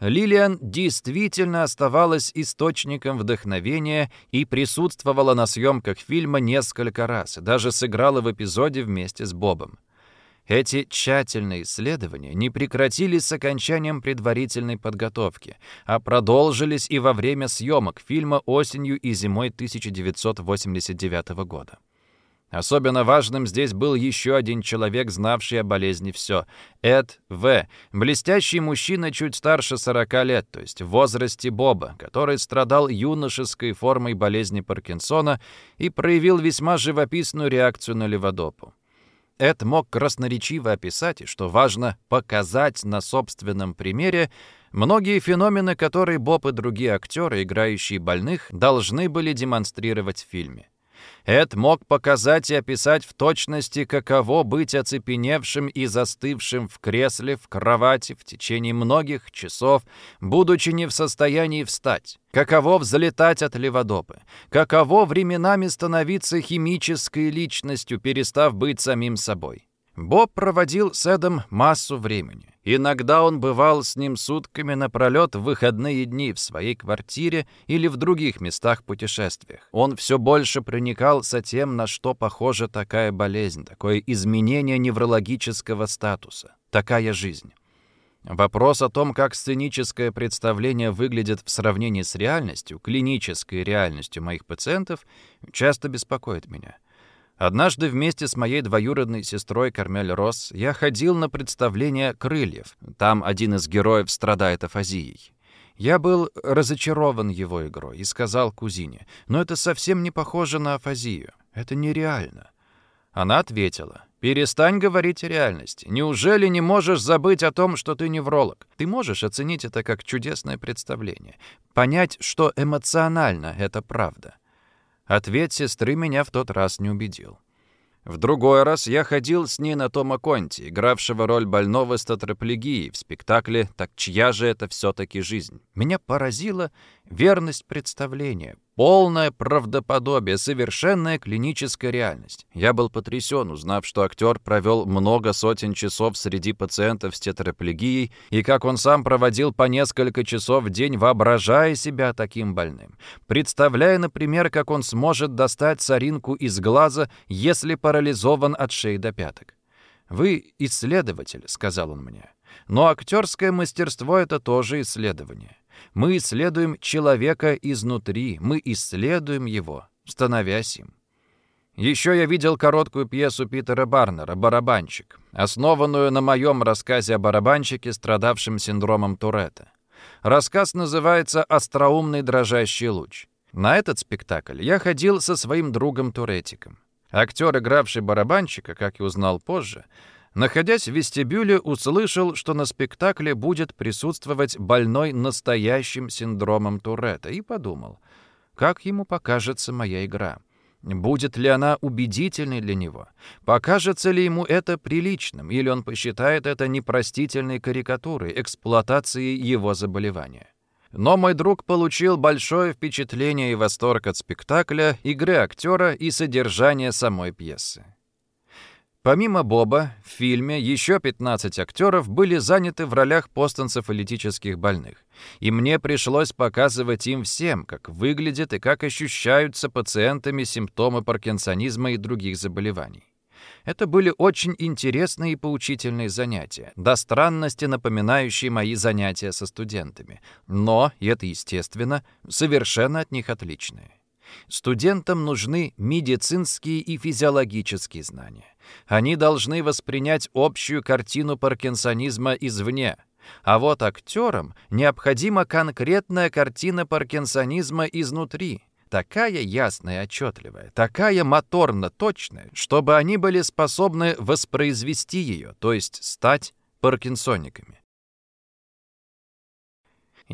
Лилиан действительно оставалась источником вдохновения и присутствовала на съемках фильма несколько раз, даже сыграла в эпизоде вместе с Бобом. Эти тщательные исследования не прекратились с окончанием предварительной подготовки, а продолжились и во время съемок фильма осенью и зимой 1989 года. Особенно важным здесь был еще один человек, знавший о болезни все. Эд В. Блестящий мужчина чуть старше 40 лет, то есть в возрасте Боба, который страдал юношеской формой болезни Паркинсона и проявил весьма живописную реакцию на леводопу. Эд мог красноречиво описать, что важно показать на собственном примере многие феномены, которые Боб и другие актеры, играющие больных, должны были демонстрировать в фильме. Эд мог показать и описать в точности, каково быть оцепеневшим и застывшим в кресле, в кровати в течение многих часов, будучи не в состоянии встать. Каково взлетать от леводопы. Каково временами становиться химической личностью, перестав быть самим собой. Боб проводил с Эдом массу времени. Иногда он бывал с ним сутками напролет в выходные дни в своей квартире или в других местах путешествиях. Он все больше проникался тем, на что похожа такая болезнь, такое изменение неврологического статуса, такая жизнь. Вопрос о том, как сценическое представление выглядит в сравнении с реальностью, клинической реальностью моих пациентов, часто беспокоит меня. Однажды вместе с моей двоюродной сестрой Кармель Росс я ходил на представление «Крыльев». Там один из героев страдает афазией. Я был разочарован его игрой и сказал кузине, «Но это совсем не похоже на афазию. Это нереально». Она ответила, «Перестань говорить о реальности. Неужели не можешь забыть о том, что ты невролог? Ты можешь оценить это как чудесное представление, понять, что эмоционально это правда. Ответ сестры меня в тот раз не убедил. В другой раз я ходил с ней на Тома Конти, игравшего роль больного с тетрапlegией в спектакле «Так чья же это все-таки жизнь?». Меня поразила верность представления, полное правдоподобие, совершенная клиническая реальность. Я был потрясен, узнав, что актер провел много сотен часов среди пациентов с тетрапlegией и как он сам проводил по несколько часов в день, воображая себя таким больным. Представляя, например, как он сможет достать соринку из глаза, если парализован от шеи до пяток. «Вы исследователь», — сказал он мне. «Но актерское мастерство — это тоже исследование. Мы исследуем человека изнутри, мы исследуем его, становясь им. Еще я видел короткую пьесу Питера Барнера «Барабанщик», основанную на моем рассказе о барабанщике, страдавшем синдромом Туретта. Рассказ называется «Остроумный дрожащий луч». На этот спектакль я ходил со своим другом Туретиком. Актер, игравший барабанщика, как и узнал позже, Находясь в вестибюле, услышал, что на спектакле будет присутствовать больной настоящим синдромом Туретта, и подумал, как ему покажется моя игра. Будет ли она убедительной для него? Покажется ли ему это приличным, или он посчитает это непростительной карикатурой, эксплуатацией его заболевания? Но мой друг получил большое впечатление и восторг от спектакля, игры актера и содержания самой пьесы. Помимо Боба, в фильме еще 15 актеров были заняты в ролях постэнцефалитических больных. И мне пришлось показывать им всем, как выглядят и как ощущаются пациентами симптомы паркинсонизма и других заболеваний. Это были очень интересные и поучительные занятия, до странности напоминающие мои занятия со студентами. Но, и это естественно, совершенно от них отличные. Студентам нужны медицинские и физиологические знания. Они должны воспринять общую картину паркинсонизма извне. А вот актерам необходима конкретная картина паркинсонизма изнутри, такая ясная и отчетливая, такая моторно-точная, чтобы они были способны воспроизвести ее, то есть стать паркинсониками.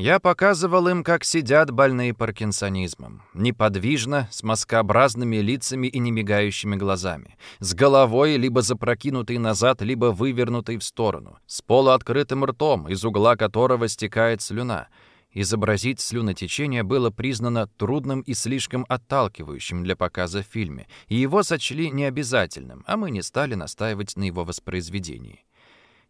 Я показывал им, как сидят больные паркинсонизмом, неподвижно, с маскообразными лицами и немигающими глазами, с головой либо запрокинутой назад, либо вывернутой в сторону, с полуоткрытым ртом, из угла которого стекает слюна. Изобразить слюнотечение было признано трудным и слишком отталкивающим для показа в фильме, и его сочли необязательным, а мы не стали настаивать на его воспроизведении.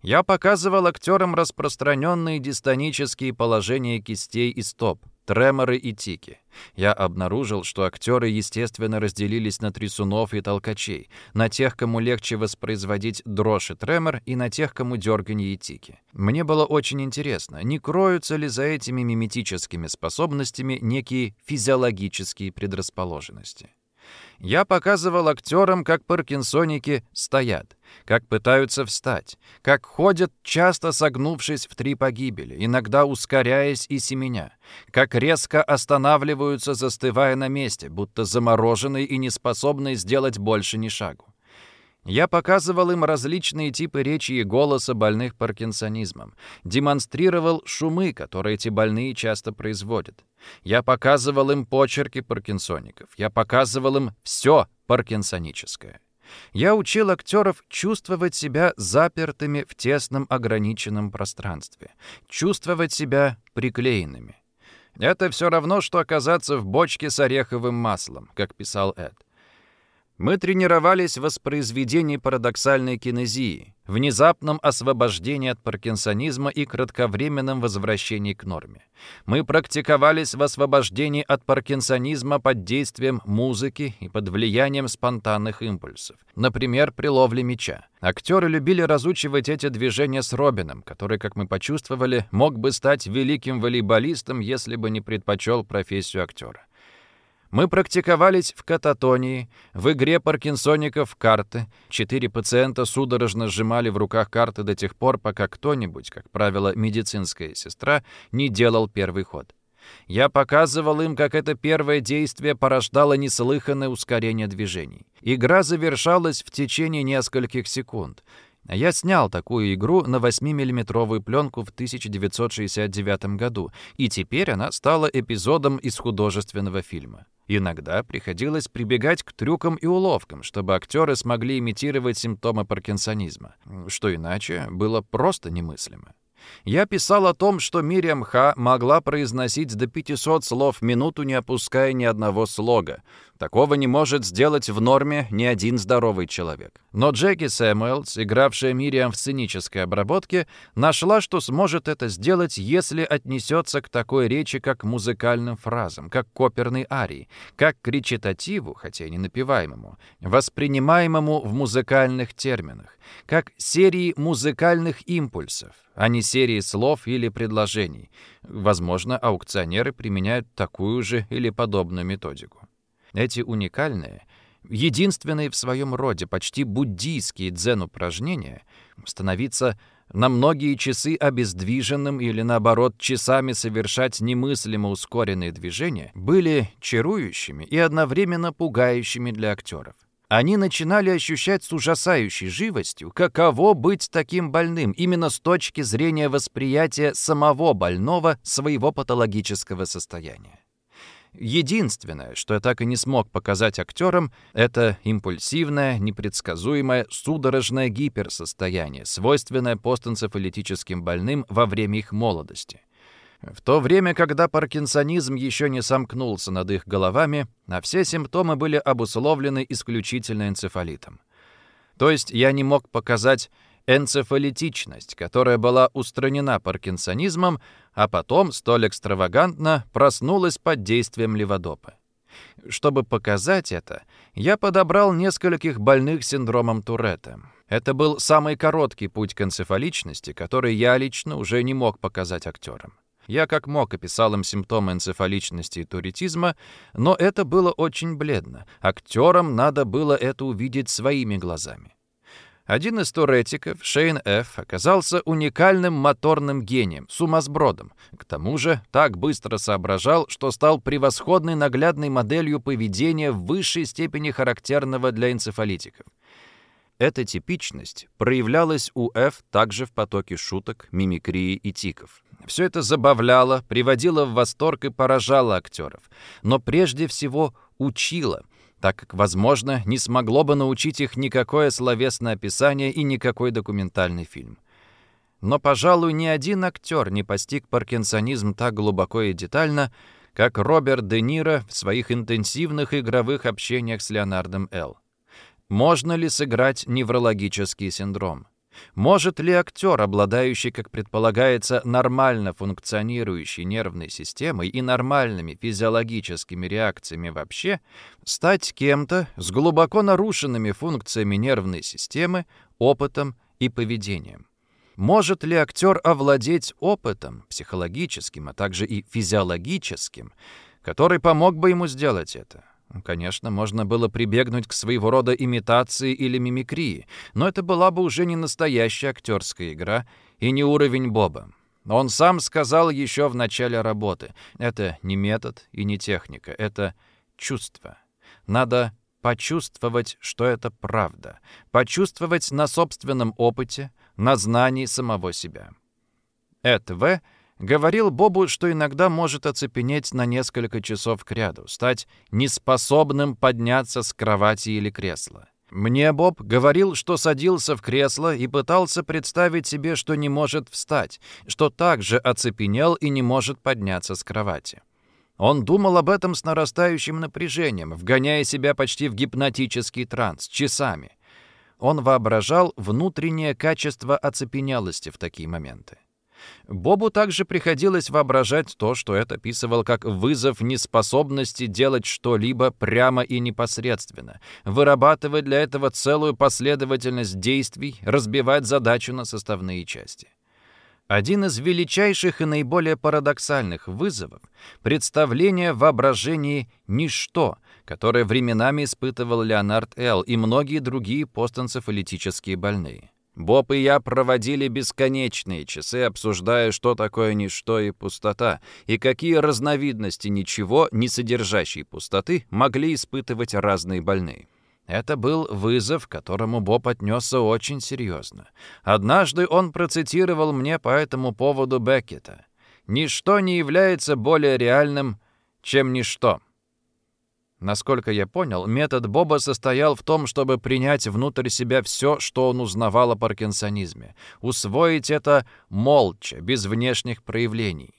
Я показывал актерам распространенные дистонические положения кистей и стоп, треморы и тики. Я обнаружил, что актеры, естественно, разделились на трясунов и толкачей, на тех, кому легче воспроизводить дрожь и тремор, и на тех, кому дерганье и тики. Мне было очень интересно, не кроются ли за этими миметическими способностями некие физиологические предрасположенности. Я показывал актерам, как паркинсоники стоят, как пытаются встать, как ходят, часто согнувшись в три погибели, иногда ускоряясь и семеня, как резко останавливаются, застывая на месте, будто замороженные и неспособные сделать больше ни шагу. Я показывал им различные типы речи и голоса больных паркинсонизмом, демонстрировал шумы, которые эти больные часто производят. Я показывал им почерки паркинсоников, я показывал им все паркинсоническое. Я учил актеров чувствовать себя запертыми в тесном ограниченном пространстве, чувствовать себя приклеенными. Это все равно, что оказаться в бочке с ореховым маслом, как писал Эд. Мы тренировались в воспроизведении парадоксальной кинезии, внезапном освобождении от паркинсонизма и кратковременном возвращении к норме. Мы практиковались в освобождении от паркинсонизма под действием музыки и под влиянием спонтанных импульсов, например, при ловле мяча. Актеры любили разучивать эти движения с Робином, который, как мы почувствовали, мог бы стать великим волейболистом, если бы не предпочел профессию актера. Мы практиковались в кататонии, в игре паркинсоников карты. Четыре пациента судорожно сжимали в руках карты до тех пор, пока кто-нибудь, как правило, медицинская сестра, не делал первый ход. Я показывал им, как это первое действие порождало неслыханное ускорение движений. Игра завершалась в течение нескольких секунд. Я снял такую игру на 8-миллиметровую пленку в 1969 году, и теперь она стала эпизодом из художественного фильма. Иногда приходилось прибегать к трюкам и уловкам, чтобы актеры смогли имитировать симптомы паркинсонизма, что иначе было просто немыслимо. Я писал о том, что Мириам Ха могла произносить до 500 слов в минуту, не опуская ни одного слога. Такого не может сделать в норме ни один здоровый человек. Но Джеки Сэмуэлс, игравшая Мириам в сценической обработке, нашла, что сможет это сделать, если отнесется к такой речи, как музыкальным фразам, как к оперной арии, как к речитативу, хотя и не напеваемому, воспринимаемому в музыкальных терминах, как серии музыкальных импульсов, а не серии слов или предложений. Возможно, аукционеры применяют такую же или подобную методику. Эти уникальные, единственные в своем роде, почти буддийские дзен-упражнения становиться на многие часы обездвиженным или, наоборот, часами совершать немыслимо ускоренные движения, были чарующими и одновременно пугающими для актеров. Они начинали ощущать с ужасающей живостью, каково быть таким больным, именно с точки зрения восприятия самого больного своего патологического состояния. Единственное, что я так и не смог показать актерам, это импульсивное, непредсказуемое, судорожное гиперсостояние, свойственное постэнцефалитическим больным во время их молодости. В то время, когда паркинсонизм еще не сомкнулся над их головами, а все симптомы были обусловлены исключительно энцефалитом. То есть я не мог показать энцефалитичность, которая была устранена паркинсонизмом, а потом, столь экстравагантно, проснулась под действием леводопа. Чтобы показать это, я подобрал нескольких больных синдромом Туретта. Это был самый короткий путь к энцефаличности, который я лично уже не мог показать актерам. Я как мог описал им симптомы энцефаличности и туретизма, но это было очень бледно. Актерам надо было это увидеть своими глазами. Один из туретиков, Шейн Ф., оказался уникальным моторным гением, сумасбродом. К тому же так быстро соображал, что стал превосходной наглядной моделью поведения в высшей степени характерного для энцефалитиков. Эта типичность проявлялась у Ф также в потоке шуток, мимикрии и тиков. Все это забавляло, приводило в восторг и поражало актеров. Но прежде всего учило, так как, возможно, не смогло бы научить их никакое словесное описание и никакой документальный фильм. Но, пожалуй, ни один актер не постиг паркинсонизм так глубоко и детально, как Роберт Де Ниро в своих интенсивных игровых общениях с Леонардом Л. Можно ли сыграть неврологический синдром? Может ли актер, обладающий, как предполагается, нормально функционирующей нервной системой и нормальными физиологическими реакциями вообще, стать кем-то с глубоко нарушенными функциями нервной системы, опытом и поведением? Может ли актер овладеть опытом, психологическим, а также и физиологическим, который помог бы ему сделать это? Конечно, можно было прибегнуть к своего рода имитации или мимикрии, но это была бы уже не настоящая актерская игра и не уровень Боба. Он сам сказал еще в начале работы, это не метод и не техника, это чувство. Надо почувствовать, что это правда, почувствовать на собственном опыте, на знании самого себя. Это В говорил Бобу, что иногда может оцепенеть на несколько часов кряду, стать неспособным подняться с кровати или кресла. Мне Боб говорил, что садился в кресло и пытался представить себе, что не может встать, что также оцепенел и не может подняться с кровати. Он думал об этом с нарастающим напряжением, вгоняя себя почти в гипнотический транс, часами. Он воображал внутреннее качество оцепенелости в такие моменты. Бобу также приходилось воображать то, что это описывал как вызов неспособности делать что-либо прямо и непосредственно, вырабатывать для этого целую последовательность действий, разбивать задачу на составные части. Один из величайших и наиболее парадоксальных вызовов — представление в воображении «ничто», которое временами испытывал Леонард Эл и многие другие постэнцефалитические больные. Боб и я проводили бесконечные часы, обсуждая, что такое ничто и пустота, и какие разновидности ничего, не содержащей пустоты, могли испытывать разные больные. Это был вызов, к которому Боб отнесся очень серьезно. Однажды он процитировал мне по этому поводу Беккета. «Ничто не является более реальным, чем ничто». Насколько я понял, метод Боба состоял в том, чтобы принять внутрь себя все, что он узнавал о паркинсонизме, усвоить это молча, без внешних проявлений.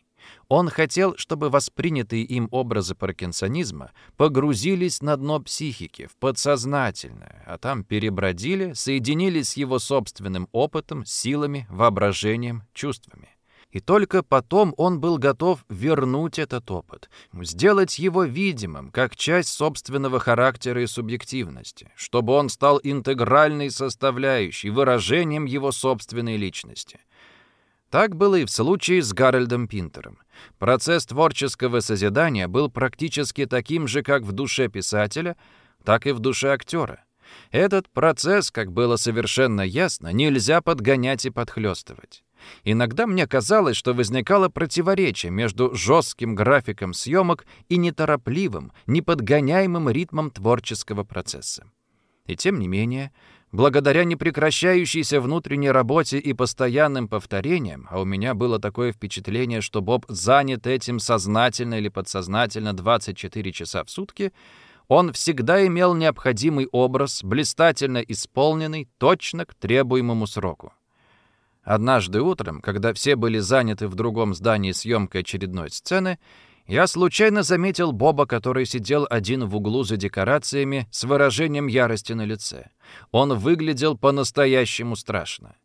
Он хотел, чтобы воспринятые им образы паркинсонизма погрузились на дно психики, в подсознательное, а там перебродили, соединились с его собственным опытом, силами, воображением, чувствами. И только потом он был готов вернуть этот опыт, сделать его видимым, как часть собственного характера и субъективности, чтобы он стал интегральной составляющей, выражением его собственной личности. Так было и в случае с Гарольдом Пинтером. Процесс творческого созидания был практически таким же как в душе писателя, так и в душе актера. Этот процесс, как было совершенно ясно, нельзя подгонять и подхлестывать. Иногда мне казалось, что возникало противоречие между жестким графиком съемок и неторопливым, неподгоняемым ритмом творческого процесса. И тем не менее, благодаря непрекращающейся внутренней работе и постоянным повторениям, а у меня было такое впечатление, что Боб занят этим сознательно или подсознательно 24 часа в сутки, он всегда имел необходимый образ, блистательно исполненный, точно к требуемому сроку. Однажды утром, когда все были заняты в другом здании съемкой очередной сцены, я случайно заметил Боба, который сидел один в углу за декорациями с выражением ярости на лице. Он выглядел по-настоящему страшно.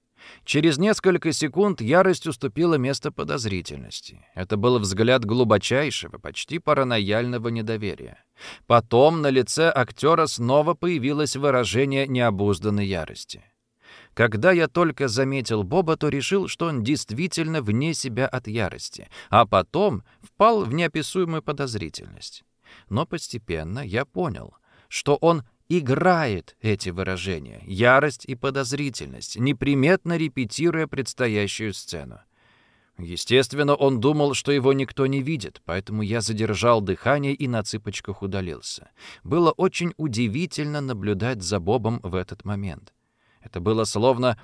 Через несколько секунд ярость уступила место подозрительности. Это был взгляд глубочайшего, почти паранояльного недоверия. Потом на лице актера снова появилось выражение необузданной ярости. Когда я только заметил Боба, то решил, что он действительно вне себя от ярости, а потом впал в неописуемую подозрительность. Но постепенно я понял, что он играет эти выражения, ярость и подозрительность, неприметно репетируя предстоящую сцену. Естественно, он думал, что его никто не видит, поэтому я задержал дыхание и на цыпочках удалился. Было очень удивительно наблюдать за Бобом в этот момент. Это было словно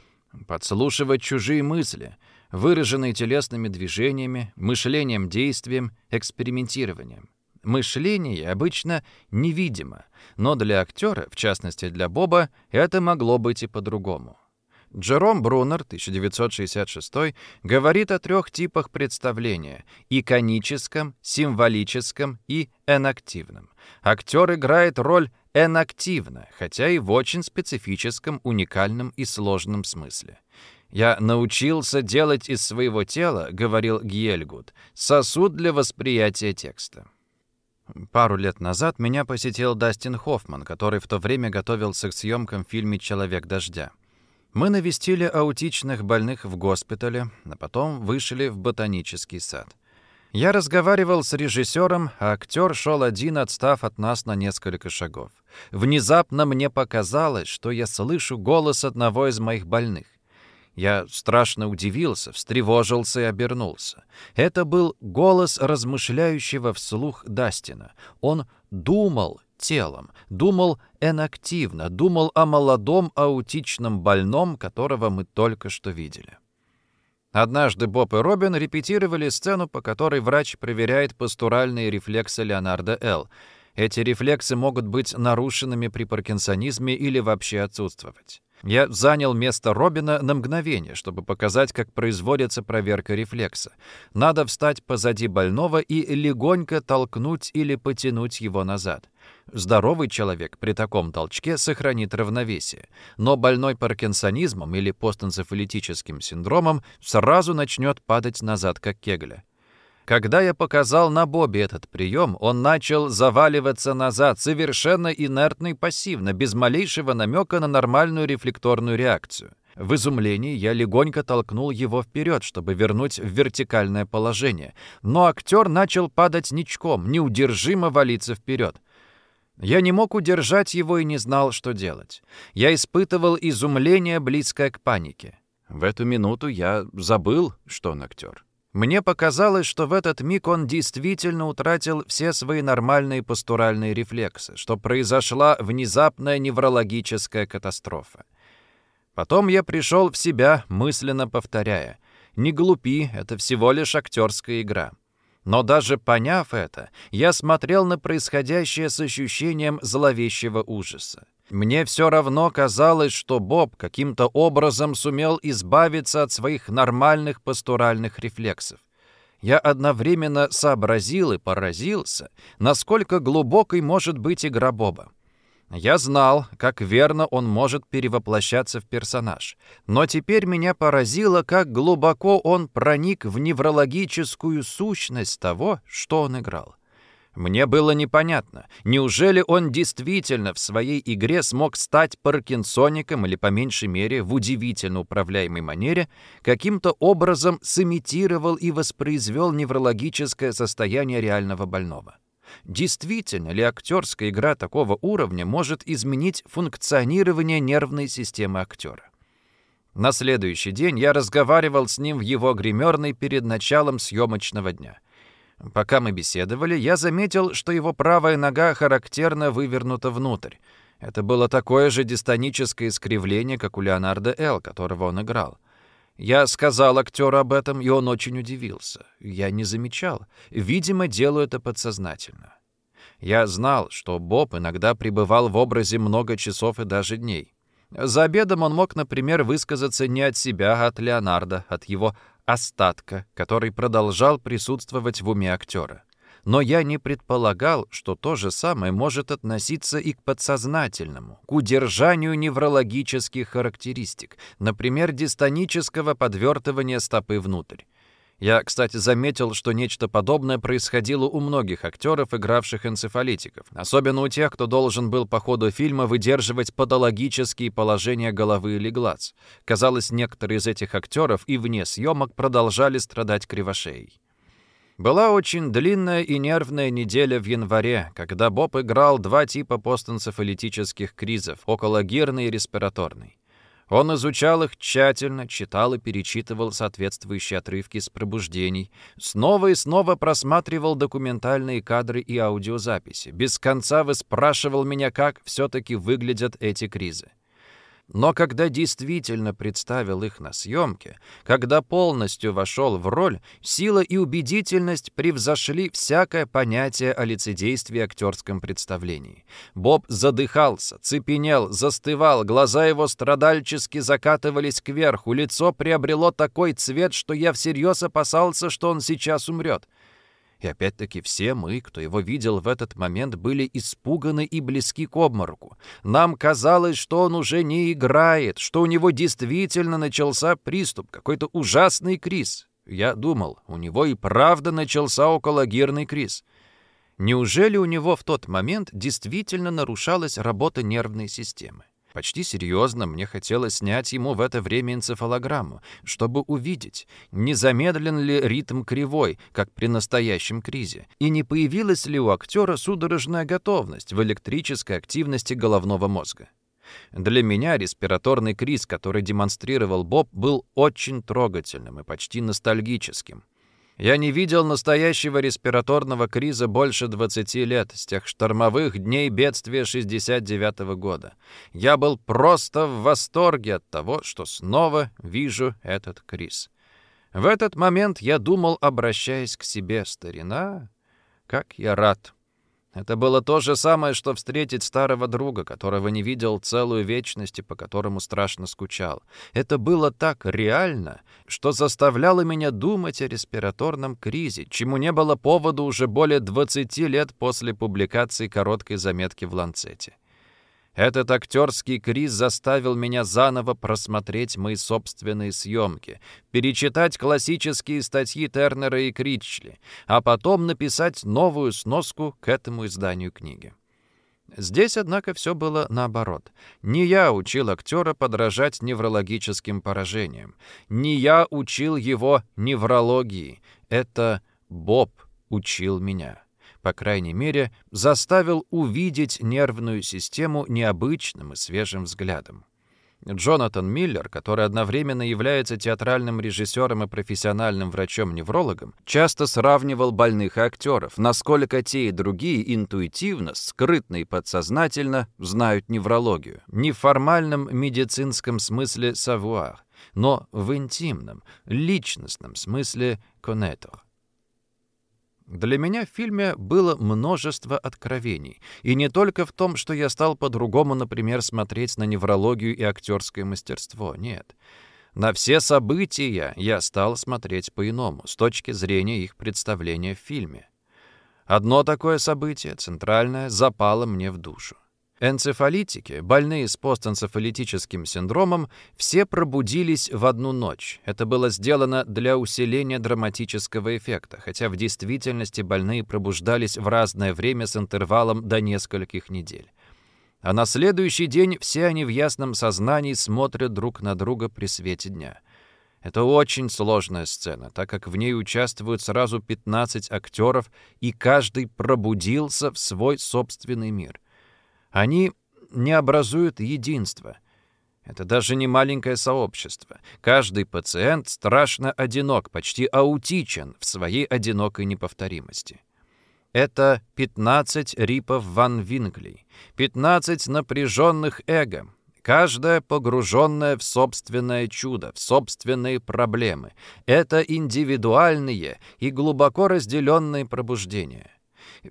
подслушивать чужие мысли, выраженной телесными движениями, мышлением, действием, экспериментированием. Мышление обычно невидимо, но для актера, в частности для Боба, это могло быть и по-другому. Джером Брунер, 1966, говорит о трех типах представления – иконическом, символическом и энактивном. Актер играет роль энактивно, хотя и в очень специфическом, уникальном и сложном смысле. «Я научился делать из своего тела, — говорил Гьельгуд, — сосуд для восприятия текста». Пару лет назад меня посетил Дастин Хоффман, который в то время готовился к съемкам в фильме «Человек дождя». Мы навестили аутичных больных в госпитале, а потом вышли в ботанический сад. Я разговаривал с режиссером, а актер шел один, отстав от нас на несколько шагов. Внезапно мне показалось, что я слышу голос одного из моих больных. Я страшно удивился, встревожился и обернулся. Это был голос размышляющего вслух Дастина. Он думал телом, думал энактивно, думал о молодом аутичном больном, которого мы только что видели. Однажды Боб и Робин репетировали сцену, по которой врач проверяет пастуральные рефлексы Леонарда Л. Эти рефлексы могут быть нарушенными при паркинсонизме или вообще отсутствовать. Я занял место Робина на мгновение, чтобы показать, как производится проверка рефлекса. Надо встать позади больного и легонько толкнуть или потянуть его назад. Здоровый человек при таком толчке сохранит равновесие, но больной паркинсонизмом или постэнцефалитическим синдромом сразу начнет падать назад, как кегля. Когда я показал на Бобе этот прием, он начал заваливаться назад, совершенно инертно и пассивно, без малейшего намека на нормальную рефлекторную реакцию. В изумлении я легонько толкнул его вперед, чтобы вернуть в вертикальное положение. Но актер начал падать ничком, неудержимо валиться вперед. Я не мог удержать его и не знал, что делать. Я испытывал изумление, близкое к панике. В эту минуту я забыл, что он актер. Мне показалось, что в этот миг он действительно утратил все свои нормальные пастуральные рефлексы, что произошла внезапная неврологическая катастрофа. Потом я пришел в себя, мысленно повторяя, «Не глупи, это всего лишь актерская игра». Но даже поняв это, я смотрел на происходящее с ощущением зловещего ужаса. Мне все равно казалось, что Боб каким-то образом сумел избавиться от своих нормальных пастуральных рефлексов. Я одновременно сообразил и поразился, насколько глубокой может быть игра Боба. Я знал, как верно он может перевоплощаться в персонаж. Но теперь меня поразило, как глубоко он проник в неврологическую сущность того, что он играл. Мне было непонятно, неужели он действительно в своей игре смог стать паркинсоником или, по меньшей мере, в удивительно управляемой манере, каким-то образом сымитировал и воспроизвел неврологическое состояние реального больного. Действительно ли актерская игра такого уровня может изменить функционирование нервной системы актера? На следующий день я разговаривал с ним в его гримерной перед началом съемочного дня. Пока мы беседовали, я заметил, что его правая нога характерно вывернута внутрь. Это было такое же дистоническое искривление, как у Леонарда Л., которого он играл. Я сказал актеру об этом, и он очень удивился. Я не замечал. Видимо, делаю это подсознательно. Я знал, что Боб иногда пребывал в образе много часов и даже дней. За обедом он мог, например, высказаться не от себя, а от Леонардо, от его остатка, который продолжал присутствовать в уме актера но я не предполагал, что то же самое может относиться и к подсознательному, к удержанию неврологических характеристик, например, дистонического подвертывания стопы внутрь. Я, кстати, заметил, что нечто подобное происходило у многих актеров, игравших энцефалитиков, особенно у тех, кто должен был по ходу фильма выдерживать патологические положения головы или глаз. Казалось, некоторые из этих актеров и вне съемок продолжали страдать кривошеей. Была очень длинная и нервная неделя в январе, когда Боб играл два типа постэнцефалитических кризов, окологирный и респираторный. Он изучал их тщательно, читал и перечитывал соответствующие отрывки с пробуждений, снова и снова просматривал документальные кадры и аудиозаписи, без конца выспрашивал меня, как все-таки выглядят эти кризы. Но когда действительно представил их на съемке, когда полностью вошел в роль, сила и убедительность превзошли всякое понятие о лицедействе актерском представлении. Боб задыхался, цепенел, застывал, глаза его страдальчески закатывались кверху, лицо приобрело такой цвет, что я всерьез опасался, что он сейчас умрет. И опять-таки все мы, кто его видел в этот момент, были испуганы и близки к обмороку. Нам казалось, что он уже не играет, что у него действительно начался приступ, какой-то ужасный криз. Я думал, у него и правда начался окологирный криз. Неужели у него в тот момент действительно нарушалась работа нервной системы? Почти серьезно мне хотелось снять ему в это время энцефалограмму, чтобы увидеть, не замедлен ли ритм кривой, как при настоящем кризе, и не появилась ли у актера судорожная готовность в электрической активности головного мозга. Для меня респираторный криз, который демонстрировал Боб, был очень трогательным и почти ностальгическим. Я не видел настоящего респираторного криза больше 20 лет, с тех штормовых дней бедствия 69 -го года. Я был просто в восторге от того, что снова вижу этот криз. В этот момент я думал, обращаясь к себе, старина, как я рад, это было то же самое, что встретить старого друга, которого не видел целую вечность и по которому страшно скучал. Это было так реально, что заставляло меня думать о респираторном кризе, чему не было повода уже более 20 лет после публикации короткой заметки в «Ланцете». Этот актерский криз заставил меня заново просмотреть мои собственные съемки, перечитать классические статьи Тернера и Кричли, а потом написать новую сноску к этому изданию книги. Здесь, однако, все было наоборот. Не я учил актера подражать неврологическим поражениям. Не я учил его неврологии. Это Боб учил меня по крайней мере, заставил увидеть нервную систему необычным и свежим взглядом. Джонатан Миллер, который одновременно является театральным режиссером и профессиональным врачом-неврологом, часто сравнивал больных и актеров, насколько те и другие интуитивно, скрытно и подсознательно знают неврологию. Не в формальном медицинском смысле savoir, но в интимном, личностном смысле connaître. Для меня в фильме было множество откровений. И не только в том, что я стал по-другому, например, смотреть на неврологию и актерское мастерство. Нет. На все события я стал смотреть по-иному, с точки зрения их представления в фильме. Одно такое событие, центральное, запало мне в душу. Энцефалитики, больные с постэнцефалитическим синдромом, все пробудились в одну ночь. Это было сделано для усиления драматического эффекта, хотя в действительности больные пробуждались в разное время с интервалом до нескольких недель. А на следующий день все они в ясном сознании смотрят друг на друга при свете дня. Это очень сложная сцена, так как в ней участвуют сразу 15 актеров, и каждый пробудился в свой собственный мир — они не образуют единство. Это даже не маленькое сообщество. Каждый пациент страшно одинок, почти аутичен в своей одинокой неповторимости. Это 15 рипов Ван Винглей, 15 напряженных эго, каждая погруженная в собственное чудо, в собственные проблемы. Это индивидуальные и глубоко разделенные пробуждения.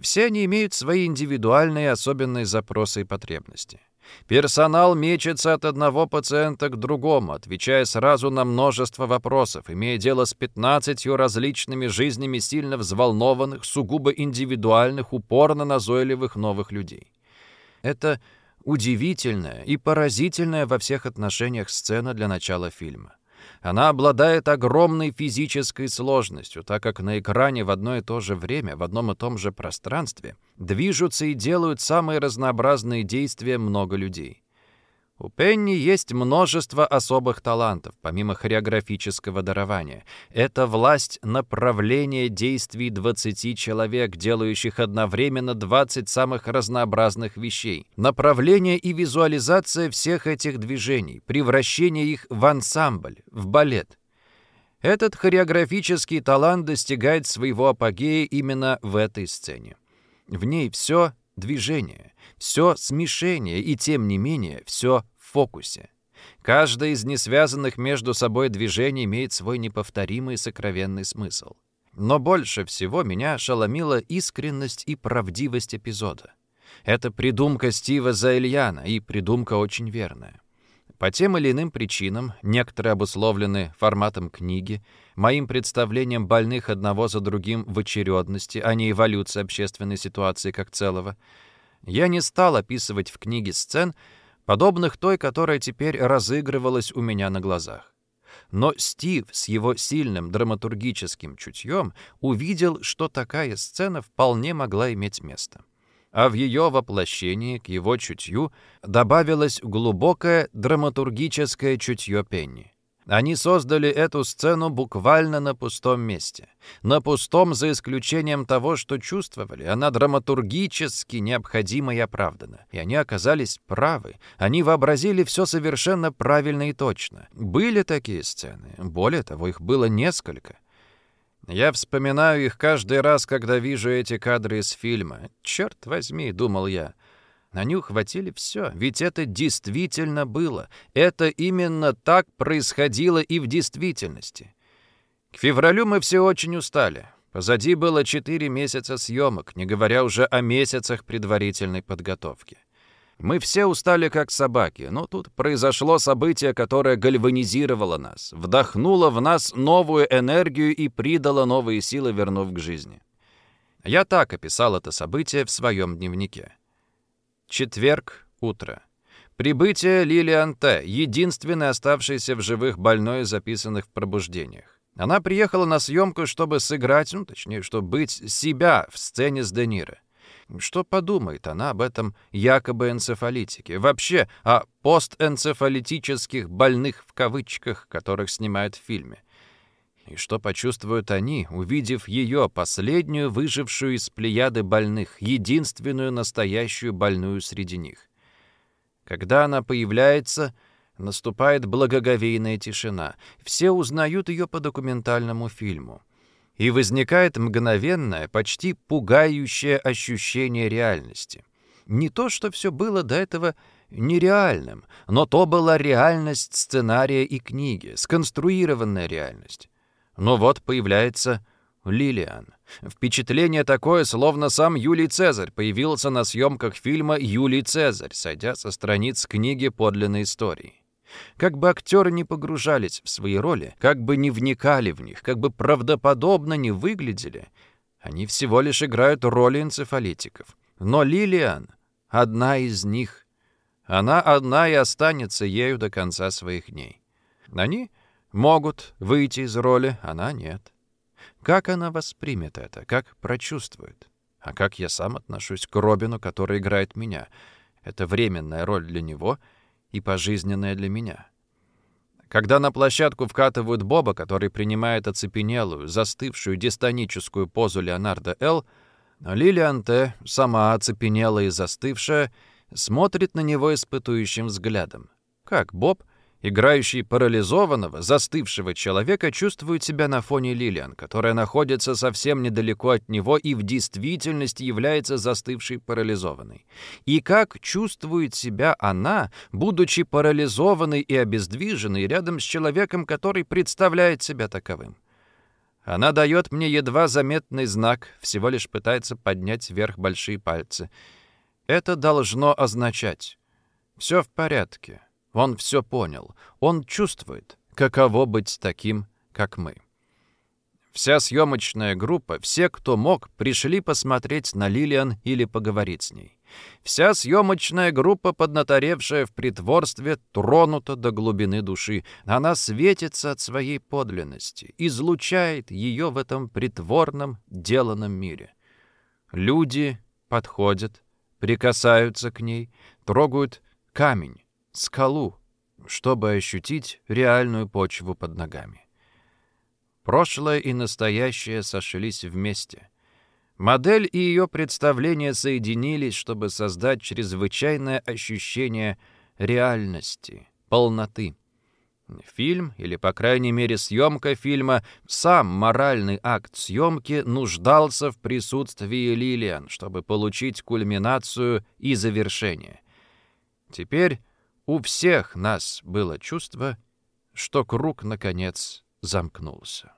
Все они имеют свои индивидуальные особенные запросы и потребности. Персонал мечется от одного пациента к другому, отвечая сразу на множество вопросов, имея дело с 15 различными жизнями сильно взволнованных, сугубо индивидуальных, упорно назойливых новых людей. Это удивительная и поразительная во всех отношениях сцена для начала фильма. Она обладает огромной физической сложностью, так как на экране в одно и то же время, в одном и том же пространстве, движутся и делают самые разнообразные действия много людей. У Пенни есть множество особых талантов, помимо хореографического дарования. Это власть направления действий 20 человек, делающих одновременно 20 самых разнообразных вещей. Направление и визуализация всех этих движений, превращение их в ансамбль, в балет. Этот хореографический талант достигает своего апогея именно в этой сцене. В ней все движение, все смешение и, тем не менее, все в фокусе. Каждое из несвязанных между собой движений имеет свой неповторимый сокровенный смысл. Но больше всего меня ошеломила искренность и правдивость эпизода. Это придумка Стива Заильяна, и придумка очень верная. По тем или иным причинам, некоторые обусловлены форматом книги, моим представлением больных одного за другим в очередности, а не эволюции общественной ситуации как целого, я не стал описывать в книге сцен, подобных той, которая теперь разыгрывалась у меня на глазах. Но Стив с его сильным драматургическим чутьем увидел, что такая сцена вполне могла иметь место а в ее воплощении к его чутью добавилось глубокое драматургическое чутье Пенни. Они создали эту сцену буквально на пустом месте. На пустом за исключением того, что чувствовали. Она драматургически необходима и оправдана. И они оказались правы. Они вообразили все совершенно правильно и точно. Были такие сцены. Более того, их было несколько. Я вспоминаю их каждый раз, когда вижу эти кадры из фильма. Черт возьми, думал я. Они ухватили все, ведь это действительно было. Это именно так происходило и в действительности. К февралю мы все очень устали. Позади было четыре месяца съемок, не говоря уже о месяцах предварительной подготовки. Мы все устали как собаки, но тут произошло событие, которое гальванизировало нас, вдохнуло в нас новую энергию и придало новые силы, вернув к жизни. Я так описал это событие в своем дневнике. Четверг, утро. Прибытие Лилиан Т., единственной оставшейся в живых больной, записанных в пробуждениях. Она приехала на съемку, чтобы сыграть, ну, точнее, чтобы быть себя в сцене с Де Ниро. Что подумает она об этом якобы энцефалитике? Вообще о постэнцефалитических «больных» в кавычках, которых снимают в фильме. И что почувствуют они, увидев ее, последнюю выжившую из плеяды больных, единственную настоящую больную среди них? Когда она появляется, наступает благоговейная тишина. Все узнают ее по документальному фильму и возникает мгновенное, почти пугающее ощущение реальности. Не то, что все было до этого нереальным, но то была реальность сценария и книги, сконструированная реальность. Но вот появляется Лилиан. Впечатление такое, словно сам Юлий Цезарь появился на съемках фильма «Юлий Цезарь», сойдя со страниц книги подлинной истории. Как бы актеры не погружались в свои роли, как бы не вникали в них, как бы правдоподобно не выглядели, они всего лишь играют роли энцефалитиков. Но Лилиан — одна из них. Она одна и останется ею до конца своих дней. Они могут выйти из роли, она нет. Как она воспримет это, как прочувствует? А как я сам отношусь к Робину, который играет меня? Это временная роль для него — и пожизненное для меня. Когда на площадку вкатывают Боба, который принимает оцепенелую, застывшую дистоническую позу Леонардо Л., Лилиан Т., сама оцепенелая и застывшая, смотрит на него испытующим взглядом. Как Боб Играющий парализованного, застывшего человека чувствует себя на фоне Лилиан, которая находится совсем недалеко от него и в действительности является застывшей парализованной. И как чувствует себя она, будучи парализованной и обездвиженной рядом с человеком, который представляет себя таковым. Она дает мне едва заметный знак, всего лишь пытается поднять вверх большие пальцы. Это должно означать «все в порядке». Он все понял. Он чувствует, каково быть таким, как мы. Вся съемочная группа, все, кто мог, пришли посмотреть на Лилиан или поговорить с ней. Вся съемочная группа, поднаторевшая в притворстве, тронута до глубины души. Она светится от своей подлинности, излучает ее в этом притворном, деланном мире. Люди подходят, прикасаются к ней, трогают камень, скалу, чтобы ощутить реальную почву под ногами. Прошлое и настоящее сошлись вместе. Модель и ее представления соединились, чтобы создать чрезвычайное ощущение реальности, полноты. Фильм, или, по крайней мере, съемка фильма, сам моральный акт съемки нуждался в присутствии Лилиан, чтобы получить кульминацию и завершение. Теперь у всех нас было чувство, что круг, наконец, замкнулся.